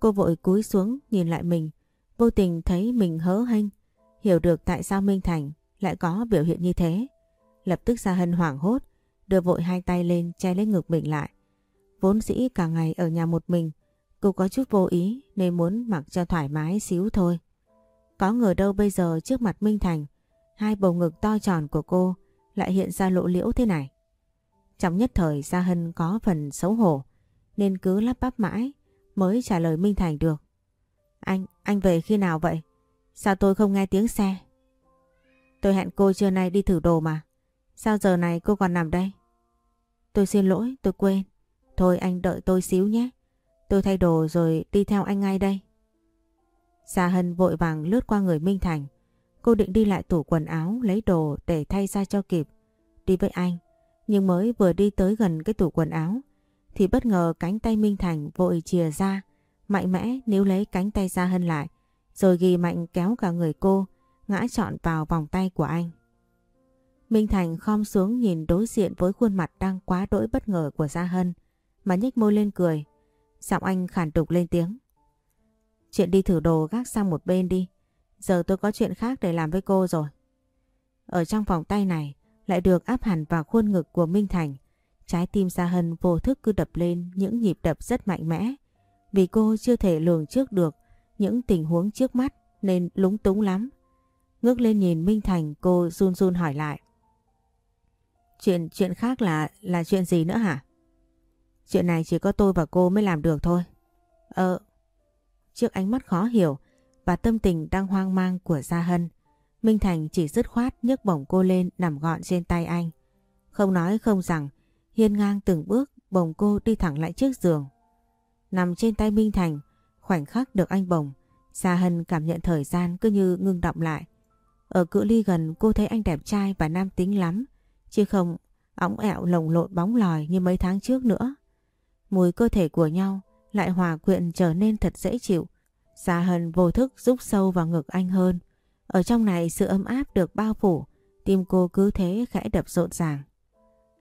Cô vội cúi xuống nhìn lại mình, vô tình thấy mình hớ hênh, hiểu được tại sao Minh Thành lại có biểu hiện như thế. Lập tức Gia Hân hoảng hốt, đưa vội hai tay lên che lấy ngực mình lại. Vốn dĩ cả ngày ở nhà một mình, cô có chút vô ý nên muốn mặc cho thoải mái xíu thôi. Có ngờ đâu bây giờ trước mặt Minh Thành, hai bầu ngực to tròn của cô lại hiện ra lộ liễu thế này. Trong nhất thời Gia Hân có phần xấu hổ nên cứ lắp bắp mãi mới trả lời Minh Thành được. Anh, anh về khi nào vậy? Sao tôi không nghe tiếng xe? Tôi hẹn cô trưa nay đi thử đồ mà. Sao giờ này cô còn nằm đây? Tôi xin lỗi, tôi quên. Thôi anh đợi tôi xíu nhé. Tôi thay đồ rồi đi theo anh ngay đây. Gia Hân vội vàng lướt qua người Minh Thành. Cô định đi lại tủ quần áo, lấy đồ để thay ra cho kịp. Đi với anh. Nhưng mới vừa đi tới gần cái tủ quần áo, thì bất ngờ cánh tay Minh Thành vội chìa ra, mạnh mẽ níu lấy cánh tay Gia Hân lại, rồi ghi mạnh kéo cả người cô, ngã trọn vào vòng tay của anh. Minh Thành khom xuống nhìn đối diện với khuôn mặt đang quá đỗi bất ngờ của Gia Hân mà nhếch môi lên cười. Giọng anh khản đục lên tiếng. Chuyện đi thử đồ gác sang một bên đi. Giờ tôi có chuyện khác để làm với cô rồi. Ở trong vòng tay này lại được áp hẳn vào khuôn ngực của Minh Thành. Trái tim Gia Hân vô thức cứ đập lên những nhịp đập rất mạnh mẽ. Vì cô chưa thể lường trước được những tình huống trước mắt nên lúng túng lắm. Ngước lên nhìn Minh Thành, cô run run hỏi lại. Chuyện chuyện khác là là chuyện gì nữa hả? Chuyện này chỉ có tôi và cô mới làm được thôi. Ờ. Trước ánh mắt khó hiểu và tâm tình đang hoang mang của Gia Hân, Minh Thành chỉ dứt khoát nhấc bổng cô lên nằm gọn trên tay anh. Không nói không rằng, hiên ngang từng bước bồng cô đi thẳng lại chiếc giường. Nằm trên tay Minh Thành, khoảnh khắc được anh bồng, Gia Hân cảm nhận thời gian cứ như ngưng động lại. Ở cự ly gần cô thấy anh đẹp trai và nam tính lắm, chứ không ống ẹo lồng lộn bóng lòi như mấy tháng trước nữa. Mùi cơ thể của nhau lại hòa quyện trở nên thật dễ chịu. Gia Hân vô thức rút sâu vào ngực anh hơn. Ở trong này sự ấm áp được bao phủ, tim cô cứ thế khẽ đập rộn ràng.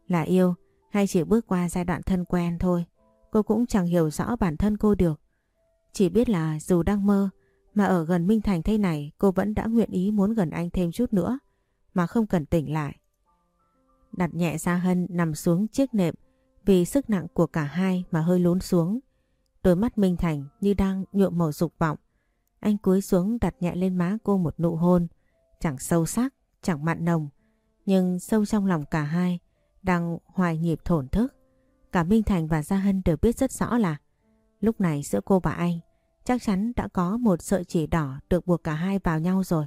Là yêu hay chỉ bước qua giai đoạn thân quen thôi, cô cũng chẳng hiểu rõ bản thân cô được. Chỉ biết là dù đang mơ, mà ở gần Minh Thành thế này cô vẫn đã nguyện ý muốn gần anh thêm chút nữa, mà không cần tỉnh lại. Đặt nhẹ Gia Hân nằm xuống chiếc nệm vì sức nặng của cả hai mà hơi lún xuống. Đôi mắt Minh Thành như đang nhuộm màu dục vọng. Anh cúi xuống đặt nhẹ lên má cô một nụ hôn. Chẳng sâu sắc, chẳng mặn nồng. Nhưng sâu trong lòng cả hai đang hoài nhịp thổn thức. Cả Minh Thành và Gia Hân đều biết rất rõ là lúc này giữa cô và anh chắc chắn đã có một sợi chỉ đỏ được buộc cả hai vào nhau rồi.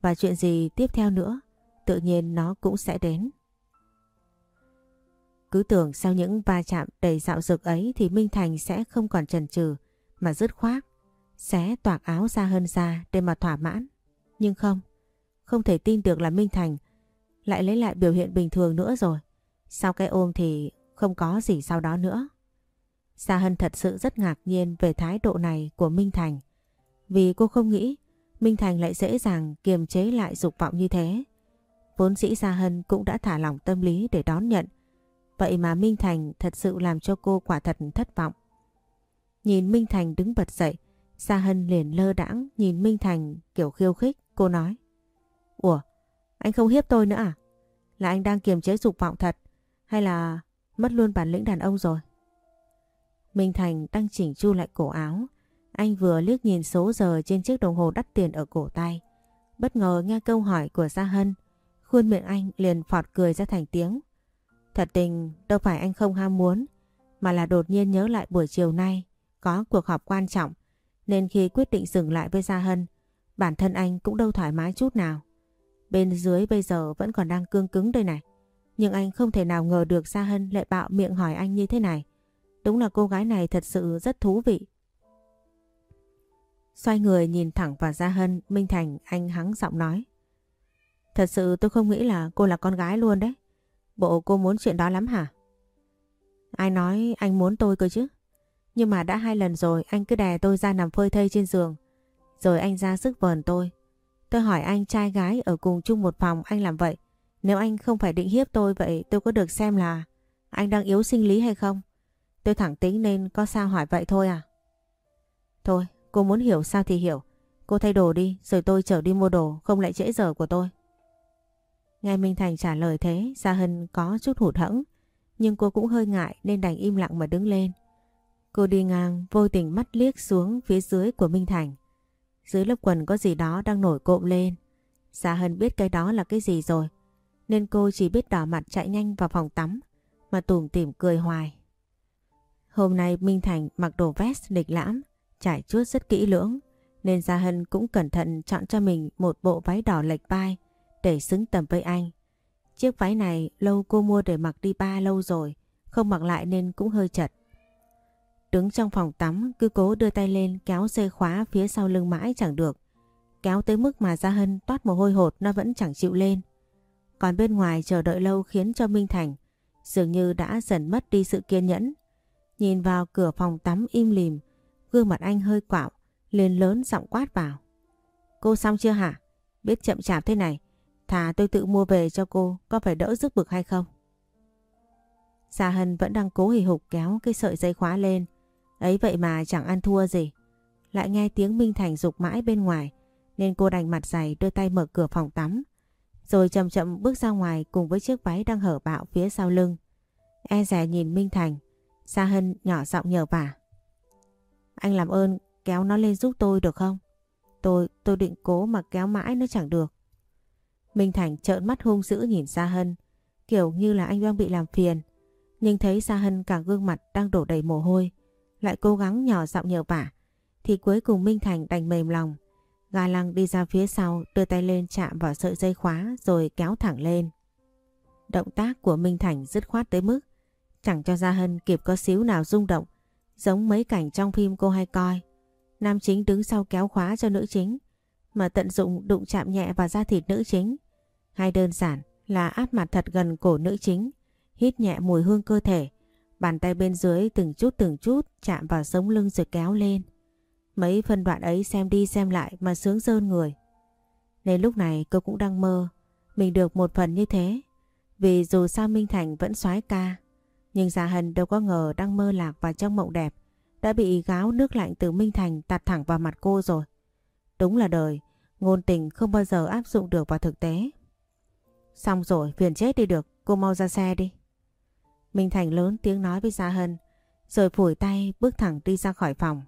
Và chuyện gì tiếp theo nữa, tự nhiên nó cũng sẽ đến. Cứ tưởng sau những va chạm đầy dạo dực ấy thì Minh Thành sẽ không còn chần chừ mà dứt khoát, xé toạc áo ra hơn ra để mà thỏa mãn. Nhưng không, không thể tin được là Minh Thành lại lấy lại biểu hiện bình thường nữa rồi. Sau cái ôm thì không có gì sau đó nữa. Sa Hân thật sự rất ngạc nhiên về thái độ này của Minh Thành. Vì cô không nghĩ Minh Thành lại dễ dàng kiềm chế lại dục vọng như thế. Vốn dĩ Sa Hân cũng đã thả lỏng tâm lý để đón nhận Vậy mà Minh Thành thật sự làm cho cô quả thật thất vọng. Nhìn Minh Thành đứng bật dậy, Sa Hân liền lơ đãng nhìn Minh Thành kiểu khiêu khích, cô nói. Ủa, anh không hiếp tôi nữa à? Là anh đang kiềm chế dục vọng thật, hay là mất luôn bản lĩnh đàn ông rồi? Minh Thành đang chỉnh chu lại cổ áo, anh vừa liếc nhìn số giờ trên chiếc đồng hồ đắt tiền ở cổ tay. Bất ngờ nghe câu hỏi của Sa Hân, khuôn miệng anh liền phọt cười ra thành tiếng. Thật tình đâu phải anh không ham muốn mà là đột nhiên nhớ lại buổi chiều nay có cuộc họp quan trọng nên khi quyết định dừng lại với Gia Hân bản thân anh cũng đâu thoải mái chút nào. Bên dưới bây giờ vẫn còn đang cương cứng đây này. Nhưng anh không thể nào ngờ được Gia Hân lại bạo miệng hỏi anh như thế này. Đúng là cô gái này thật sự rất thú vị. Xoay người nhìn thẳng vào Gia Hân, Minh Thành anh hắng giọng nói. Thật sự tôi không nghĩ là cô là con gái luôn đấy. Bộ cô muốn chuyện đó lắm hả? Ai nói anh muốn tôi cơ chứ? Nhưng mà đã hai lần rồi anh cứ đè tôi ra nằm phơi thây trên giường. Rồi anh ra sức vờn tôi. Tôi hỏi anh trai gái ở cùng chung một phòng anh làm vậy. Nếu anh không phải định hiếp tôi vậy tôi có được xem là anh đang yếu sinh lý hay không? Tôi thẳng tính nên có sao hỏi vậy thôi à? Thôi, cô muốn hiểu sao thì hiểu. Cô thay đồ đi rồi tôi chở đi mua đồ không lại trễ giờ của tôi. Nghe Minh Thành trả lời thế, Gia Hân có chút hụt hẫng, nhưng cô cũng hơi ngại nên đành im lặng mà đứng lên. Cô đi ngang vô tình mắt liếc xuống phía dưới của Minh Thành. Dưới lớp quần có gì đó đang nổi cộm lên. Gia Hân biết cái đó là cái gì rồi. Nên cô chỉ biết đỏ mặt chạy nhanh vào phòng tắm mà tủm tỉm cười hoài. Hôm nay Minh Thành mặc đồ vest lịch lãm, trải chuốt rất kỹ lưỡng. Nên Gia Hân cũng cẩn thận chọn cho mình một bộ váy đỏ lệch vai để xứng tầm với anh. Chiếc váy này lâu cô mua để mặc đi ba lâu rồi, không mặc lại nên cũng hơi chật. Đứng trong phòng tắm cứ cố đưa tay lên kéo dây khóa phía sau lưng mãi chẳng được. Kéo tới mức mà Gia Hân toát mồ hôi hột nó vẫn chẳng chịu lên. Còn bên ngoài chờ đợi lâu khiến cho Minh Thành dường như đã dần mất đi sự kiên nhẫn. Nhìn vào cửa phòng tắm im lìm, gương mặt anh hơi quạo, liền lớn giọng quát vào. Cô xong chưa hả? Biết chậm chạp thế này, thà tôi tự mua về cho cô có phải đỡ rức bực hay không? Gia Hân vẫn đang cố hì hục kéo cái sợi dây khóa lên, Ấy vậy mà chẳng ăn thua gì. Lại nghe tiếng Minh Thành dục mãi bên ngoài nên cô đành mặt dày đưa tay mở cửa phòng tắm. Rồi chậm chậm bước ra ngoài cùng với chiếc váy đang hở bạo phía sau lưng. E rẻ nhìn Minh Thành, Sa Hân nhỏ giọng nhờ vả. Anh làm ơn kéo nó lên giúp tôi được không? Tôi, tôi định cố mà kéo mãi nó chẳng được. Minh Thành trợn mắt hung dữ nhìn Sa Hân, kiểu như là anh đang bị làm phiền. Nhưng thấy Sa Hân cả gương mặt đang đổ đầy mồ hôi, lại cố gắng nhỏ giọng nhờ vả, thì cuối cùng Minh Thành đành mềm lòng. Gà lăng đi ra phía sau, đưa tay lên chạm vào sợi dây khóa rồi kéo thẳng lên. Động tác của Minh Thành dứt khoát tới mức chẳng cho Gia Hân kịp có xíu nào rung động, giống mấy cảnh trong phim cô hay coi. Nam chính đứng sau kéo khóa cho nữ chính, mà tận dụng đụng chạm nhẹ vào da thịt nữ chính. Hay đơn giản là áp mặt thật gần cổ nữ chính, hít nhẹ mùi hương cơ thể, Bàn tay bên dưới từng chút từng chút chạm vào sống lưng rồi kéo lên. Mấy phân đoạn ấy xem đi xem lại mà sướng rơn người. Nên lúc này cô cũng đang mơ mình được một phần như thế. Vì dù sao Minh Thành vẫn soái ca. Nhưng Gia Hân đâu có ngờ đang mơ lạc vào trong mộng đẹp. Đã bị gáo nước lạnh từ Minh Thành tạt thẳng vào mặt cô rồi. Đúng là đời, ngôn tình không bao giờ áp dụng được vào thực tế. Xong rồi, phiền chết đi được, cô mau ra xe đi. Minh Thành lớn tiếng nói với Gia Hân, rồi phủi tay bước thẳng đi ra khỏi phòng.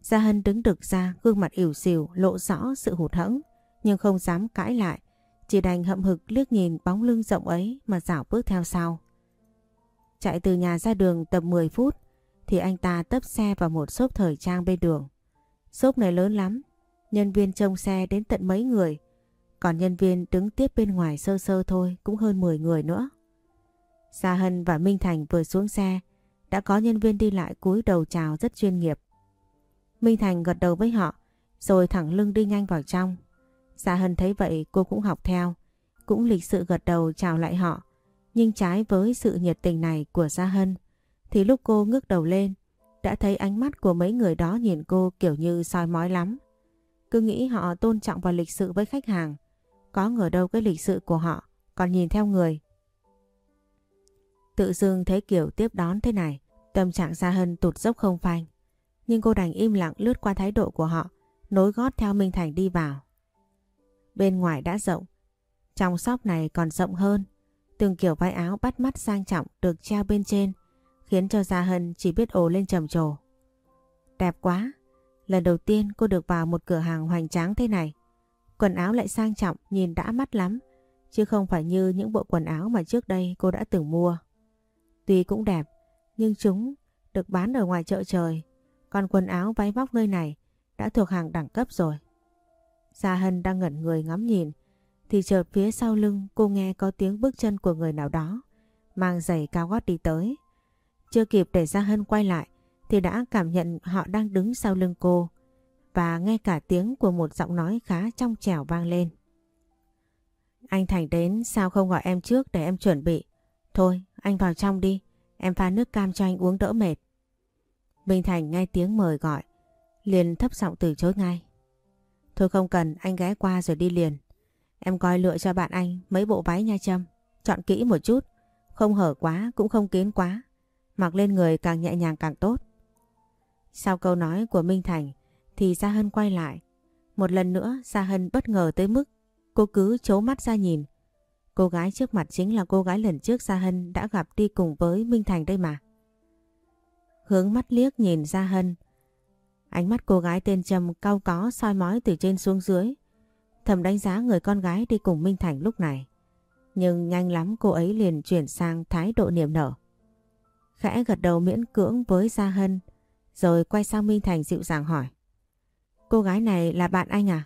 Gia Hân đứng đực ra, gương mặt ỉu xìu, lộ rõ sự hụt hẫng, nhưng không dám cãi lại, chỉ đành hậm hực liếc nhìn bóng lưng rộng ấy mà dạo bước theo sau. Chạy từ nhà ra đường tầm 10 phút, thì anh ta tấp xe vào một shop thời trang bên đường. Shop này lớn lắm, nhân viên trông xe đến tận mấy người, còn nhân viên đứng tiếp bên ngoài sơ sơ thôi cũng hơn 10 người nữa. Sa Hân và Minh Thành vừa xuống xe, đã có nhân viên đi lại cúi đầu chào rất chuyên nghiệp. Minh Thành gật đầu với họ, rồi thẳng lưng đi nhanh vào trong. Sa Hân thấy vậy cô cũng học theo, cũng lịch sự gật đầu chào lại họ. Nhưng trái với sự nhiệt tình này của Sa Hân, thì lúc cô ngước đầu lên, đã thấy ánh mắt của mấy người đó nhìn cô kiểu như soi mói lắm. Cứ nghĩ họ tôn trọng và lịch sự với khách hàng, có ngờ đâu cái lịch sự của họ còn nhìn theo người. Tự dưng thấy kiểu tiếp đón thế này, tâm trạng Gia Hân tụt dốc không phanh. Nhưng cô đành im lặng lướt qua thái độ của họ, nối gót theo Minh Thành đi vào. Bên ngoài đã rộng, trong shop này còn rộng hơn. Từng kiểu váy áo bắt mắt sang trọng được treo bên trên, khiến cho Gia Hân chỉ biết ồ lên trầm trồ. Đẹp quá! Lần đầu tiên cô được vào một cửa hàng hoành tráng thế này. Quần áo lại sang trọng, nhìn đã mắt lắm, chứ không phải như những bộ quần áo mà trước đây cô đã từng mua. Tuy cũng đẹp, nhưng chúng được bán ở ngoài chợ trời. Còn quần áo váy vóc nơi này đã thuộc hàng đẳng cấp rồi. Gia Hân đang ngẩn người ngắm nhìn, thì chợt phía sau lưng cô nghe có tiếng bước chân của người nào đó, mang giày cao gót đi tới. Chưa kịp để Gia Hân quay lại, thì đã cảm nhận họ đang đứng sau lưng cô, và nghe cả tiếng của một giọng nói khá trong trẻo vang lên. Anh Thành đến sao không gọi em trước để em chuẩn bị? Thôi, anh vào trong đi, em pha nước cam cho anh uống đỡ mệt. Minh Thành nghe tiếng mời gọi, liền thấp giọng từ chối ngay. Thôi không cần, anh ghé qua rồi đi liền. Em coi lựa cho bạn anh mấy bộ váy nha Trâm, chọn kỹ một chút, không hở quá cũng không kín quá, mặc lên người càng nhẹ nhàng càng tốt. Sau câu nói của Minh Thành, thì Gia Hân quay lại. Một lần nữa Gia Hân bất ngờ tới mức, cô cứ chố mắt ra nhìn. Cô gái trước mặt chính là cô gái lần trước Gia Hân đã gặp đi cùng với Minh Thành đây mà. Hướng mắt liếc nhìn Gia Hân. Ánh mắt cô gái tên Trâm cao có soi mói từ trên xuống dưới. Thầm đánh giá người con gái đi cùng Minh Thành lúc này. Nhưng nhanh lắm cô ấy liền chuyển sang thái độ niềm nở. Khẽ gật đầu miễn cưỡng với Gia Hân rồi quay sang Minh Thành dịu dàng hỏi. Cô gái này là bạn anh à?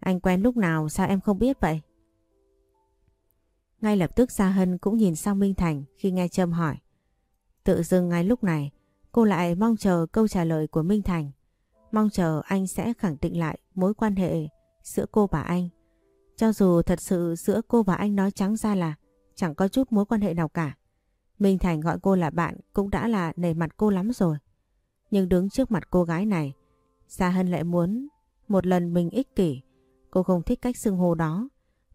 Anh quen lúc nào sao em không biết vậy? Ngay lập tức Gia Hân cũng nhìn sang Minh Thành khi nghe Trâm hỏi. Tự dưng ngay lúc này, cô lại mong chờ câu trả lời của Minh Thành. Mong chờ anh sẽ khẳng định lại mối quan hệ giữa cô và anh. Cho dù thật sự giữa cô và anh nói trắng ra là chẳng có chút mối quan hệ nào cả. Minh Thành gọi cô là bạn cũng đã là nề mặt cô lắm rồi. Nhưng đứng trước mặt cô gái này, Gia Hân lại muốn một lần mình ích kỷ. Cô không thích cách xưng hô đó.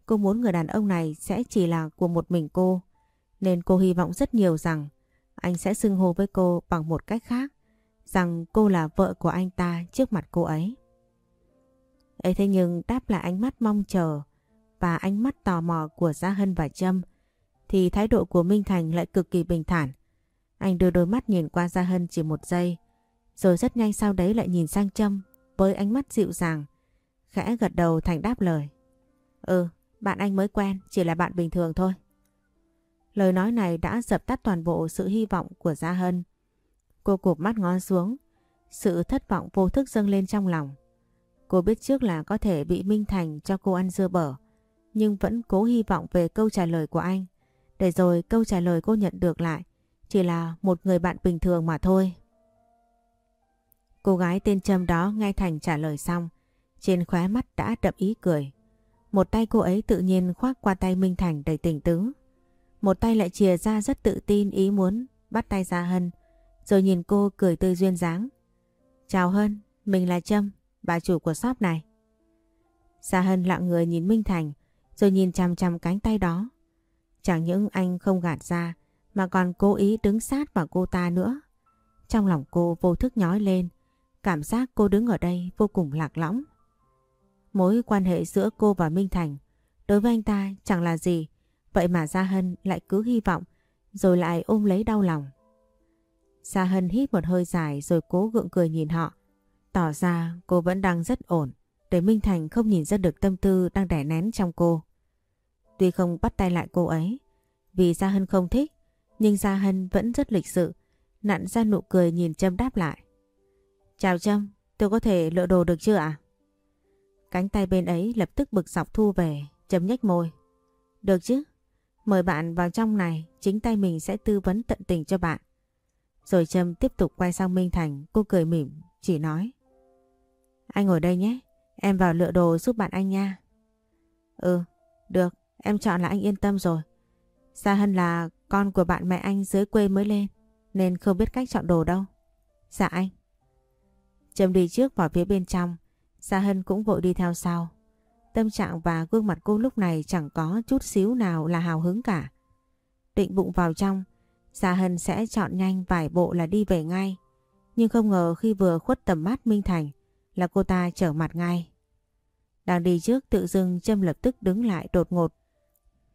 Cô muốn người đàn ông này sẽ chỉ là của một mình cô. Nên cô hy vọng rất nhiều rằng anh sẽ xưng hô với cô bằng một cách khác. Rằng cô là vợ của anh ta trước mặt cô ấy. ấy thế nhưng đáp lại ánh mắt mong chờ và ánh mắt tò mò của Gia Hân và Trâm thì thái độ của Minh Thành lại cực kỳ bình thản. Anh đưa đôi mắt nhìn qua Gia Hân chỉ một giây rồi rất nhanh sau đấy lại nhìn sang Trâm với ánh mắt dịu dàng. Khẽ gật đầu thành đáp lời. Ừ, bạn anh mới quen, chỉ là bạn bình thường thôi. Lời nói này đã dập tắt toàn bộ sự hy vọng của Gia Hân. Cô cụp mắt ngó xuống, sự thất vọng vô thức dâng lên trong lòng. Cô biết trước là có thể bị Minh Thành cho cô ăn dưa bở, nhưng vẫn cố hy vọng về câu trả lời của anh. Để rồi câu trả lời cô nhận được lại chỉ là một người bạn bình thường mà thôi. Cô gái tên Trâm đó nghe Thành trả lời xong, trên khóe mắt đã đậm ý cười. Một tay cô ấy tự nhiên khoác qua tay Minh Thành đầy tình tứ. Một tay lại chìa ra rất tự tin ý muốn bắt tay ra Hân, rồi nhìn cô cười tươi duyên dáng. Chào Hân, mình là Trâm, bà chủ của shop này. Gia Hân lặng người nhìn Minh Thành, rồi nhìn chằm chằm cánh tay đó. Chẳng những anh không gạt ra, mà còn cố ý đứng sát vào cô ta nữa. Trong lòng cô vô thức nhói lên, Cảm giác cô đứng ở đây vô cùng lạc lõng. Mối quan hệ giữa cô và Minh Thành đối với anh ta chẳng là gì. Vậy mà Gia Hân lại cứ hy vọng rồi lại ôm lấy đau lòng. Gia Hân hít một hơi dài rồi cố gượng cười nhìn họ. Tỏ ra cô vẫn đang rất ổn để Minh Thành không nhìn ra được tâm tư đang đẻ nén trong cô. Tuy không bắt tay lại cô ấy, vì Gia Hân không thích, nhưng Gia Hân vẫn rất lịch sự, nặn ra nụ cười nhìn châm đáp lại. Chào Trâm, tôi có thể lựa đồ được chưa ạ? Cánh tay bên ấy lập tức bực dọc thu về, chấm nhếch môi. Được chứ, mời bạn vào trong này, chính tay mình sẽ tư vấn tận tình cho bạn. Rồi Trâm tiếp tục quay sang Minh Thành, cô cười mỉm, chỉ nói. Anh ngồi đây nhé, em vào lựa đồ giúp bạn anh nha. Ừ, được, em chọn là anh yên tâm rồi. Gia Hân là con của bạn mẹ anh dưới quê mới lên, nên không biết cách chọn đồ đâu. Dạ anh. Trâm đi trước vào phía bên trong, Sa Hân cũng vội đi theo sau. Tâm trạng và gương mặt cô lúc này chẳng có chút xíu nào là hào hứng cả. Định bụng vào trong, Sa Hân sẽ chọn nhanh vài bộ là đi về ngay. Nhưng không ngờ khi vừa khuất tầm mắt Minh Thành là cô ta trở mặt ngay. Đang đi trước tự dưng Trâm lập tức đứng lại đột ngột.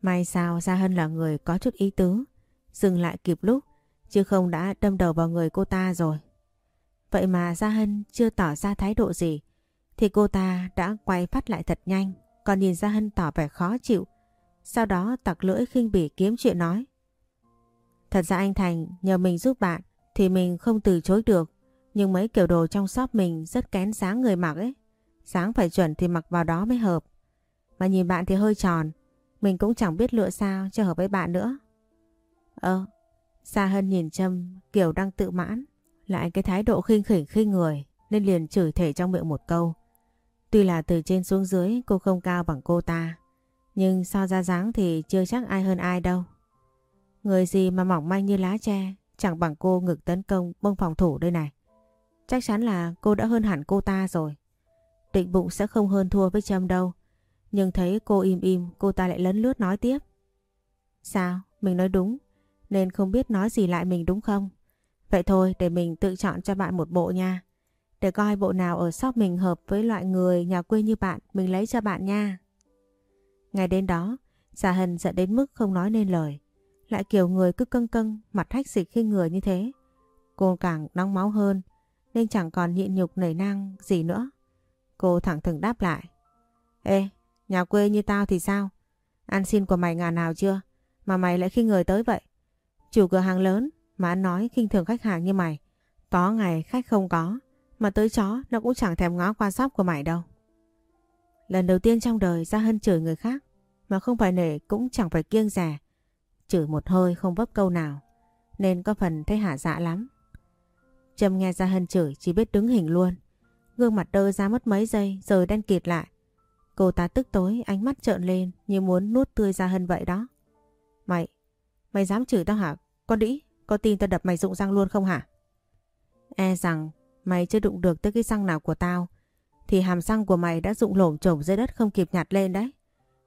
May sao Sa Hân là người có chút ý tứ, dừng lại kịp lúc, chứ không đã đâm đầu vào người cô ta rồi. Vậy mà Gia Hân chưa tỏ ra thái độ gì, thì cô ta đã quay phát lại thật nhanh, còn nhìn Gia Hân tỏ vẻ khó chịu. Sau đó tặc lưỡi khinh bỉ kiếm chuyện nói. Thật ra anh Thành nhờ mình giúp bạn thì mình không từ chối được, nhưng mấy kiểu đồ trong shop mình rất kén sáng người mặc ấy. Sáng phải chuẩn thì mặc vào đó mới hợp. Mà nhìn bạn thì hơi tròn, mình cũng chẳng biết lựa sao cho hợp với bạn nữa. Ờ gia Hân nhìn Trâm kiểu đang tự mãn lại cái thái độ khinh khỉnh khinh người nên liền chửi thể trong miệng một câu. Tuy là từ trên xuống dưới cô không cao bằng cô ta, nhưng so ra dáng thì chưa chắc ai hơn ai đâu. Người gì mà mỏng manh như lá tre, chẳng bằng cô ngực tấn công bông phòng thủ đây này. Chắc chắn là cô đã hơn hẳn cô ta rồi. Định bụng sẽ không hơn thua với Trâm đâu. Nhưng thấy cô im im, cô ta lại lấn lướt nói tiếp. Sao? Mình nói đúng, nên không biết nói gì lại mình đúng không? Vậy thôi để mình tự chọn cho bạn một bộ nha. Để coi bộ nào ở shop mình hợp với loại người nhà quê như bạn mình lấy cho bạn nha. Ngày đến đó, Gia Hân giận đến mức không nói nên lời. Lại kiểu người cứ căng căng, mặt hách dịch khi người như thế. Cô càng nóng máu hơn, nên chẳng còn nhịn nhục nảy nang gì nữa. Cô thẳng thừng đáp lại. Ê, nhà quê như tao thì sao? Ăn xin của mày ngàn nào chưa? Mà mày lại khi người tới vậy? Chủ cửa hàng lớn mà ăn nói khinh thường khách hàng như mày. Có ngày khách không có, mà tới chó nó cũng chẳng thèm ngó qua shop của mày đâu. Lần đầu tiên trong đời ra hân chửi người khác, mà không phải nể cũng chẳng phải kiêng rẻ. Chửi một hơi không vấp câu nào, nên có phần thấy hả dạ lắm. Trâm nghe ra hân chửi chỉ biết đứng hình luôn. Gương mặt đơ ra mất mấy giây rồi đen kịt lại. Cô ta tức tối ánh mắt trợn lên như muốn nuốt tươi ra hân vậy đó. Mày, mày dám chửi tao hả? Con đĩ, có tin tao đập mày rụng răng luôn không hả? E rằng mày chưa đụng được tới cái răng nào của tao thì hàm răng của mày đã rụng lổm trổm dưới đất không kịp nhặt lên đấy.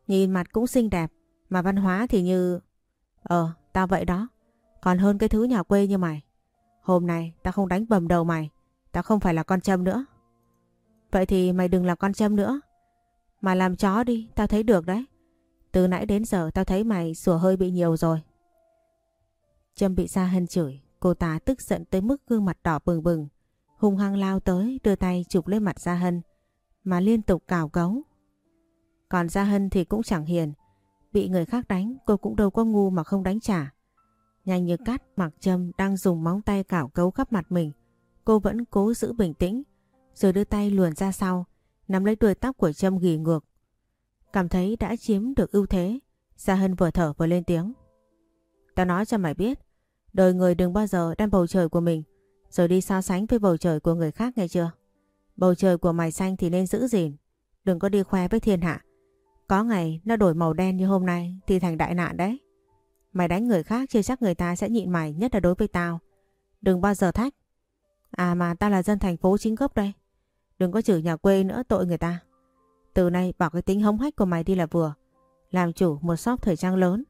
Nhìn mặt cũng xinh đẹp mà văn hóa thì như... Ờ, tao vậy đó. Còn hơn cái thứ nhà quê như mày. Hôm nay tao không đánh bầm đầu mày. Tao không phải là con châm nữa. Vậy thì mày đừng là con châm nữa. Mà làm chó đi, tao thấy được đấy. Từ nãy đến giờ tao thấy mày sủa hơi bị nhiều rồi. Trâm bị Gia Hân chửi, cô ta tức giận tới mức gương mặt đỏ bừng bừng. Hùng hăng lao tới đưa tay chụp lên mặt Gia Hân mà liên tục cào cấu. Còn Gia Hân thì cũng chẳng hiền. Bị người khác đánh cô cũng đâu có ngu mà không đánh trả. Nhanh như cắt mặc Trâm đang dùng móng tay cào cấu khắp mặt mình. Cô vẫn cố giữ bình tĩnh rồi đưa tay luồn ra sau nắm lấy đuôi tóc của Trâm ghi ngược. Cảm thấy đã chiếm được ưu thế, Gia Hân vừa thở vừa lên tiếng. Tao nói cho mày biết, đời người đừng bao giờ đem bầu trời của mình rồi đi so sánh với bầu trời của người khác nghe chưa? Bầu trời của mày xanh thì nên giữ gìn, đừng có đi khoe với thiên hạ. Có ngày nó đổi màu đen như hôm nay thì thành đại nạn đấy. Mày đánh người khác chưa chắc người ta sẽ nhịn mày nhất là đối với tao. Đừng bao giờ thách. À mà tao là dân thành phố chính gốc đây. Đừng có chửi nhà quê nữa tội người ta. Từ nay bỏ cái tính hống hách của mày đi là vừa. Làm chủ một shop thời trang lớn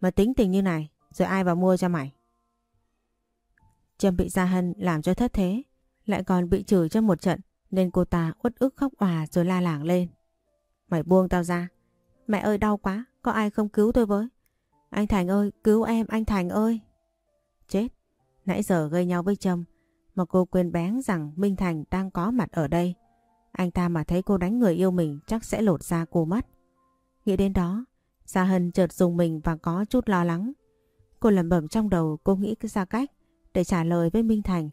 mà tính tình như này rồi ai vào mua cho mày. Trâm bị Gia Hân làm cho thất thế lại còn bị chửi cho một trận nên cô ta uất ức khóc òa rồi la làng lên. Mày buông tao ra. Mẹ ơi đau quá, có ai không cứu tôi với? Anh Thành ơi, cứu em, anh Thành ơi. Chết, nãy giờ gây nhau với Trâm mà cô quên bén rằng Minh Thành đang có mặt ở đây. Anh ta mà thấy cô đánh người yêu mình chắc sẽ lột ra cô mất. Nghĩ đến đó, Gia Hân chợt dùng mình và có chút lo lắng. Cô lẩm bẩm trong đầu cô nghĩ ra cách để trả lời với Minh Thành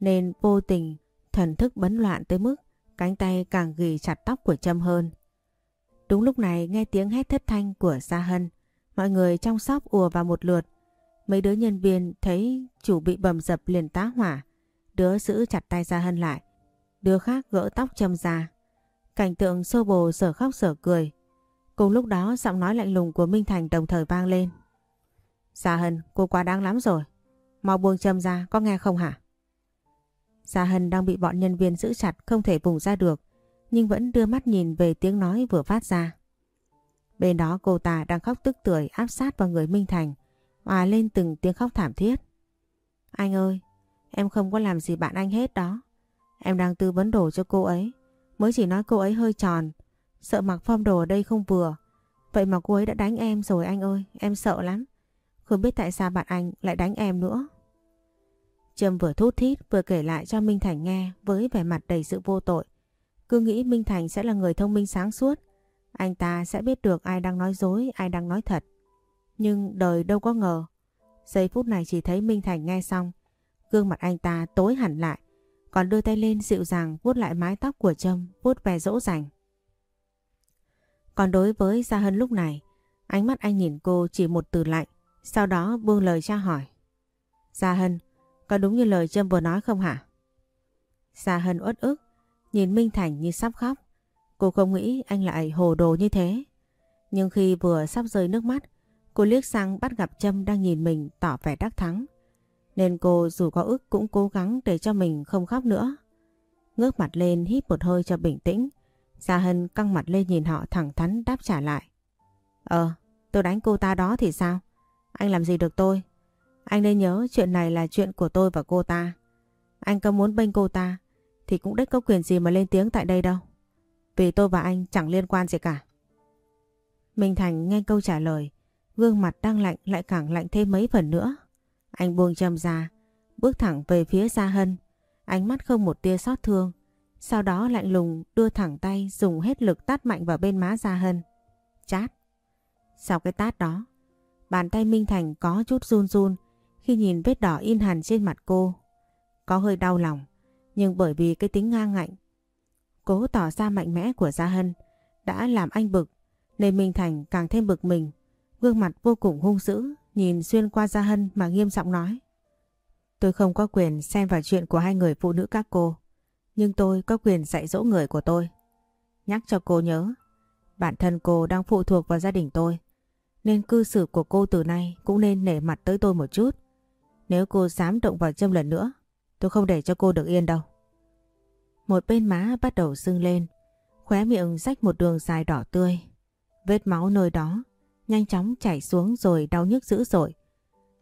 nên vô tình thần thức bấn loạn tới mức cánh tay càng ghi chặt tóc của Trâm hơn. Đúng lúc này nghe tiếng hét thất thanh của Gia Hân, mọi người trong shop ùa vào một lượt. Mấy đứa nhân viên thấy chủ bị bầm dập liền tá hỏa, đứa giữ chặt tay Gia Hân lại, đứa khác gỡ tóc Trâm ra. Cảnh tượng xô bồ sở khóc sở cười. Cùng lúc đó giọng nói lạnh lùng của Minh Thành đồng thời vang lên. Gia Hân, cô quá đáng lắm rồi. Mau buông châm ra, có nghe không hả? Gia Hân đang bị bọn nhân viên giữ chặt không thể vùng ra được, nhưng vẫn đưa mắt nhìn về tiếng nói vừa phát ra. Bên đó cô ta đang khóc tức tưởi áp sát vào người Minh Thành, hòa lên từng tiếng khóc thảm thiết. Anh ơi, em không có làm gì bạn anh hết đó. Em đang tư vấn đồ cho cô ấy, mới chỉ nói cô ấy hơi tròn, sợ mặc form đồ ở đây không vừa. Vậy mà cô ấy đã đánh em rồi anh ơi, em sợ lắm. Không biết tại sao bạn anh lại đánh em nữa. Trâm vừa thút thít vừa kể lại cho Minh Thành nghe với vẻ mặt đầy sự vô tội. Cứ nghĩ Minh Thành sẽ là người thông minh sáng suốt. Anh ta sẽ biết được ai đang nói dối, ai đang nói thật. Nhưng đời đâu có ngờ. Giây phút này chỉ thấy Minh Thành nghe xong. Gương mặt anh ta tối hẳn lại. Còn đưa tay lên dịu dàng vuốt lại mái tóc của Trâm, vuốt về dỗ dành. Còn đối với Gia Hân lúc này, ánh mắt anh nhìn cô chỉ một từ lạnh. Sau đó buông lời tra hỏi. Gia Hân, có đúng như lời Trâm vừa nói không hả? Gia Hân uất ức, nhìn Minh Thành như sắp khóc. Cô không nghĩ anh lại hồ đồ như thế. Nhưng khi vừa sắp rơi nước mắt, cô liếc sang bắt gặp Trâm đang nhìn mình tỏ vẻ đắc thắng. Nên cô dù có ức cũng cố gắng để cho mình không khóc nữa. Ngước mặt lên hít một hơi cho bình tĩnh. Gia Hân căng mặt lên nhìn họ thẳng thắn đáp trả lại. Ờ, tôi đánh cô ta đó thì sao? Anh làm gì được tôi? Anh nên nhớ chuyện này là chuyện của tôi và cô ta. Anh có muốn bênh cô ta thì cũng đếch có quyền gì mà lên tiếng tại đây đâu. Vì tôi và anh chẳng liên quan gì cả. Minh Thành nghe câu trả lời, gương mặt đang lạnh lại càng lạnh thêm mấy phần nữa. Anh buông châm ra, bước thẳng về phía Gia Hân, ánh mắt không một tia xót thương. Sau đó lạnh lùng đưa thẳng tay dùng hết lực tát mạnh vào bên má Gia Hân. Chát. Sau cái tát đó, bàn tay Minh Thành có chút run run khi nhìn vết đỏ in hẳn trên mặt cô. Có hơi đau lòng, nhưng bởi vì cái tính ngang ngạnh, cố tỏ ra mạnh mẽ của Gia Hân đã làm anh bực, nên Minh Thành càng thêm bực mình. Gương mặt vô cùng hung dữ, nhìn xuyên qua Gia Hân mà nghiêm giọng nói. Tôi không có quyền xen vào chuyện của hai người phụ nữ các cô, nhưng tôi có quyền dạy dỗ người của tôi. Nhắc cho cô nhớ, bản thân cô đang phụ thuộc vào gia đình tôi, nên cư xử của cô từ nay cũng nên nể mặt tới tôi một chút. Nếu cô dám động vào châm lần nữa, tôi không để cho cô được yên đâu. Một bên má bắt đầu sưng lên, khóe miệng rách một đường dài đỏ tươi. Vết máu nơi đó nhanh chóng chảy xuống rồi đau nhức dữ dội.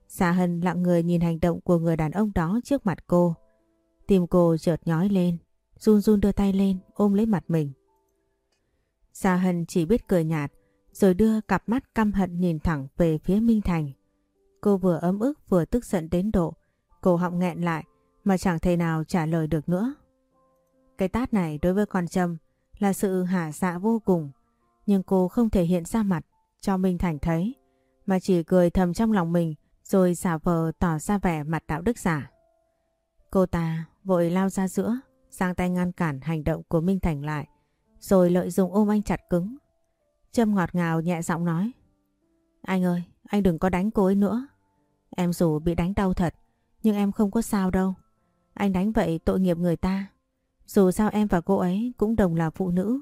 Xà Hân lặng người nhìn hành động của người đàn ông đó trước mặt cô. Tim cô chợt nhói lên, run run đưa tay lên ôm lấy mặt mình. Xà Hân chỉ biết cười nhạt rồi đưa cặp mắt căm hận nhìn thẳng về phía Minh Thành. Cô vừa ấm ức vừa tức giận đến độ, cổ họng nghẹn lại mà chẳng thể nào trả lời được nữa. Cái tát này đối với con Trâm là sự hả dạ vô cùng, nhưng cô không thể hiện ra mặt cho Minh Thành thấy, mà chỉ cười thầm trong lòng mình rồi giả vờ tỏ ra vẻ mặt đạo đức giả. Cô ta vội lao ra giữa, sang tay ngăn cản hành động của Minh Thành lại, rồi lợi dụng ôm anh chặt cứng. Trâm ngọt ngào nhẹ giọng nói. Anh ơi, anh đừng có đánh cô ấy nữa. Em dù bị đánh đau thật, nhưng em không có sao đâu. Anh đánh vậy tội nghiệp người ta. Dù sao em và cô ấy cũng đồng là phụ nữ.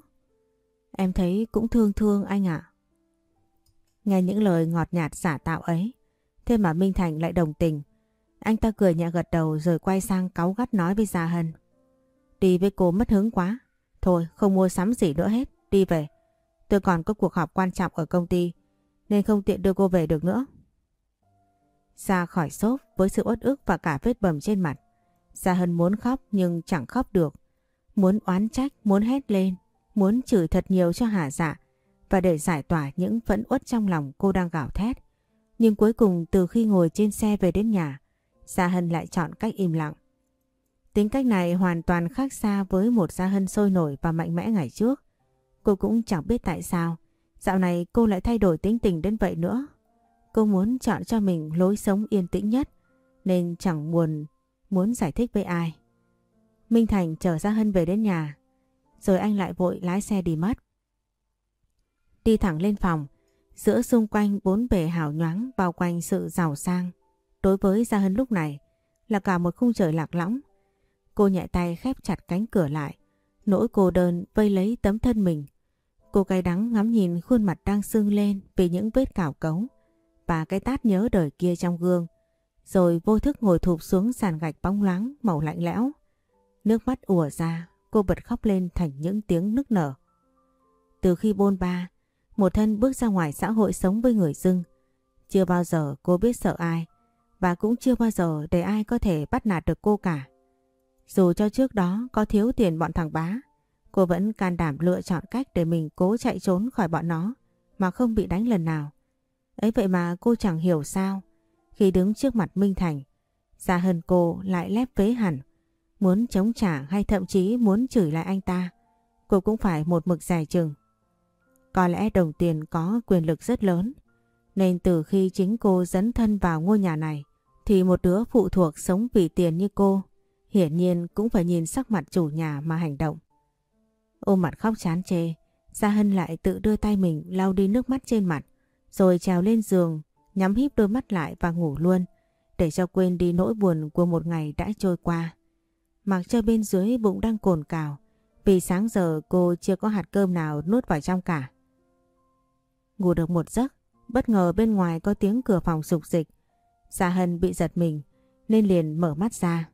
Em thấy cũng thương thương anh ạ. Nghe những lời ngọt nhạt giả tạo ấy, thế mà Minh Thành lại đồng tình. Anh ta cười nhẹ gật đầu rồi quay sang cáu gắt nói với Gia Hân. Đi với cô mất hứng quá. Thôi không mua sắm gì nữa hết, đi về. Tôi còn có cuộc họp quan trọng ở công ty nên không tiện đưa cô về được nữa. Ra khỏi xốp với sự uất ức và cả vết bầm trên mặt. Gia Hân muốn khóc nhưng chẳng khóc được. Muốn oán trách, muốn hét lên, muốn chửi thật nhiều cho hả dạ và để giải tỏa những phẫn uất trong lòng cô đang gào thét. Nhưng cuối cùng từ khi ngồi trên xe về đến nhà, Gia Hân lại chọn cách im lặng. Tính cách này hoàn toàn khác xa với một Gia Hân sôi nổi và mạnh mẽ ngày trước. Cô cũng chẳng biết tại sao, dạo này cô lại thay đổi tính tình đến vậy nữa. Cô muốn chọn cho mình lối sống yên tĩnh nhất, nên chẳng buồn muốn giải thích với ai. Minh Thành chở Gia Hân về đến nhà, rồi anh lại vội lái xe đi mất. Đi thẳng lên phòng, giữa xung quanh bốn bề hào nhoáng bao quanh sự giàu sang. Đối với Gia Hân lúc này là cả một khung trời lạc lõng. Cô nhẹ tay khép chặt cánh cửa lại, nỗi cô đơn vây lấy tấm thân mình. Cô cay đắng ngắm nhìn khuôn mặt đang sưng lên vì những vết cào cấu và cái tát nhớ đời kia trong gương. Rồi vô thức ngồi thụp xuống sàn gạch bóng loáng màu lạnh lẽo. Nước mắt ùa ra, cô bật khóc lên thành những tiếng nức nở. Từ khi bôn ba, một thân bước ra ngoài xã hội sống với người dưng. Chưa bao giờ cô biết sợ ai và cũng chưa bao giờ để ai có thể bắt nạt được cô cả. Dù cho trước đó có thiếu tiền bọn thằng bá, cô vẫn can đảm lựa chọn cách để mình cố chạy trốn khỏi bọn nó mà không bị đánh lần nào. Ấy vậy mà cô chẳng hiểu sao khi đứng trước mặt Minh Thành, xa hơn cô lại lép vế hẳn, muốn chống trả hay thậm chí muốn chửi lại anh ta. Cô cũng phải một mực dài chừng. Có lẽ đồng tiền có quyền lực rất lớn, nên từ khi chính cô dấn thân vào ngôi nhà này, thì một đứa phụ thuộc sống vì tiền như cô, hiển nhiên cũng phải nhìn sắc mặt chủ nhà mà hành động. Ôm mặt khóc chán chê, Gia Hân lại tự đưa tay mình lau đi nước mắt trên mặt, rồi trèo lên giường, nhắm híp đôi mắt lại và ngủ luôn, để cho quên đi nỗi buồn của một ngày đã trôi qua. Mặc cho bên dưới bụng đang cồn cào, vì sáng giờ cô chưa có hạt cơm nào nuốt vào trong cả. Ngủ được một giấc, bất ngờ bên ngoài có tiếng cửa phòng sục dịch. Gia Hân bị giật mình nên liền mở mắt ra.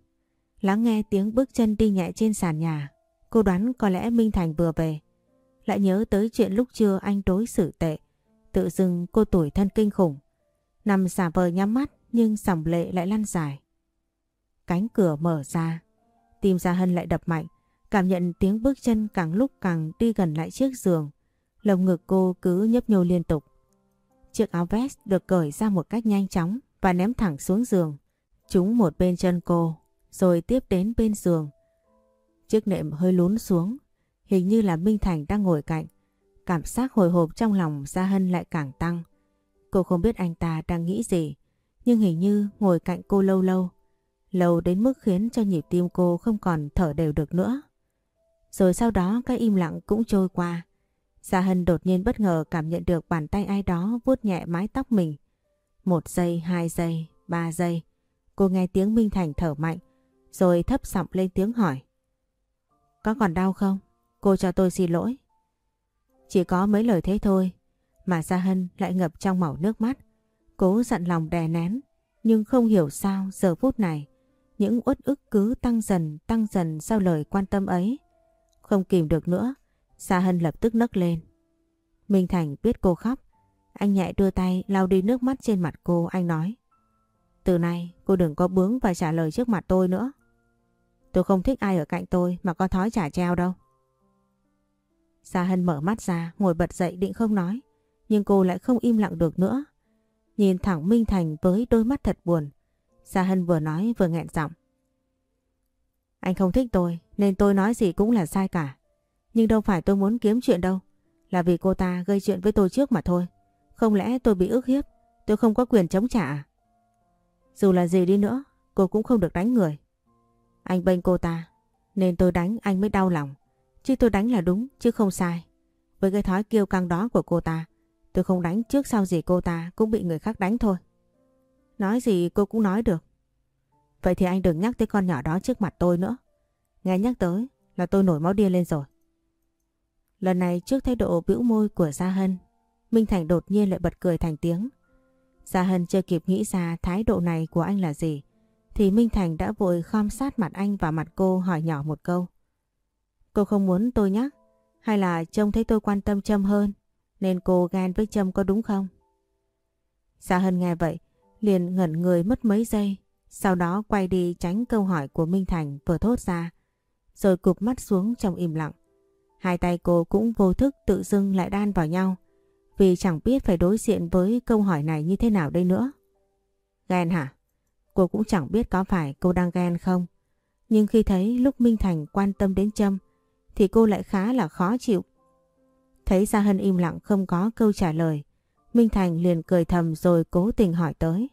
Lắng nghe tiếng bước chân đi nhẹ trên sàn nhà, cô đoán có lẽ Minh Thành vừa về. Lại nhớ tới chuyện lúc trưa anh đối xử tệ, tự dưng cô tuổi thân kinh khủng. Nằm giả vờ nhắm mắt nhưng dòng lệ lại lăn dài. Cánh cửa mở ra, tim Gia Hân lại đập mạnh, cảm nhận tiếng bước chân càng lúc càng đi gần lại chiếc giường. lồng ngực cô cứ nhấp nhô liên tục. Chiếc áo vest được cởi ra một cách nhanh chóng và ném thẳng xuống giường. Chúng một bên chân cô, rồi tiếp đến bên giường. Chiếc nệm hơi lún xuống, hình như là Minh Thành đang ngồi cạnh. Cảm giác hồi hộp trong lòng Gia Hân lại càng tăng. Cô không biết anh ta đang nghĩ gì, nhưng hình như ngồi cạnh cô lâu lâu. Lâu đến mức khiến cho nhịp tim cô không còn thở đều được nữa. Rồi sau đó cái im lặng cũng trôi qua. Gia Hân đột nhiên bất ngờ cảm nhận được bàn tay ai đó vuốt nhẹ mái tóc mình. Một giây, hai giây, ba giây. Cô nghe tiếng Minh Thành thở mạnh, rồi thấp giọng lên tiếng hỏi. Có còn đau không? Cô cho tôi xin lỗi. Chỉ có mấy lời thế thôi, mà Gia Hân lại ngập trong màu nước mắt. Cố dặn lòng đè nén, nhưng không hiểu sao giờ phút này, những uất ức cứ tăng dần tăng dần sau lời quan tâm ấy. Không kìm được nữa, Sa Hân lập tức nấc lên. Minh Thành biết cô khóc. Anh nhẹ đưa tay lau đi nước mắt trên mặt cô, anh nói. Từ nay cô đừng có bướng và trả lời trước mặt tôi nữa. Tôi không thích ai ở cạnh tôi mà có thói trả treo đâu. Sa Hân mở mắt ra, ngồi bật dậy định không nói. Nhưng cô lại không im lặng được nữa. Nhìn thẳng Minh Thành với đôi mắt thật buồn. Sa Hân vừa nói vừa nghẹn giọng. Anh không thích tôi nên tôi nói gì cũng là sai cả. Nhưng đâu phải tôi muốn kiếm chuyện đâu. Là vì cô ta gây chuyện với tôi trước mà thôi. Không lẽ tôi bị ức hiếp, tôi không có quyền chống trả? À? Dù là gì đi nữa, cô cũng không được đánh người. Anh bênh cô ta, nên tôi đánh anh mới đau lòng. Chứ tôi đánh là đúng, chứ không sai. Với cái thói kiêu căng đó của cô ta, tôi không đánh trước sau gì cô ta cũng bị người khác đánh thôi. Nói gì cô cũng nói được. Vậy thì anh đừng nhắc tới con nhỏ đó trước mặt tôi nữa. Nghe nhắc tới là tôi nổi máu điên lên rồi. Lần này trước thái độ bĩu môi của Gia Hân, Minh Thành đột nhiên lại bật cười thành tiếng. Gia Hân chưa kịp nghĩ ra thái độ này của anh là gì, thì Minh Thành đã vội khom sát mặt anh và mặt cô hỏi nhỏ một câu. Cô không muốn tôi nhắc, hay là trông thấy tôi quan tâm Trâm hơn, nên cô ghen với Trâm có đúng không? Gia Hân nghe vậy, liền ngẩn người mất mấy giây, sau đó quay đi tránh câu hỏi của Minh Thành vừa thốt ra, rồi cụp mắt xuống trong im lặng. Hai tay cô cũng vô thức tự dưng lại đan vào nhau vì chẳng biết phải đối diện với câu hỏi này như thế nào đây nữa. Ghen hả? Cô cũng chẳng biết có phải cô đang ghen không. Nhưng khi thấy lúc Minh Thành quan tâm đến Trâm thì cô lại khá là khó chịu. Thấy Gia Hân im lặng không có câu trả lời. Minh Thành liền cười thầm rồi cố tình hỏi tới.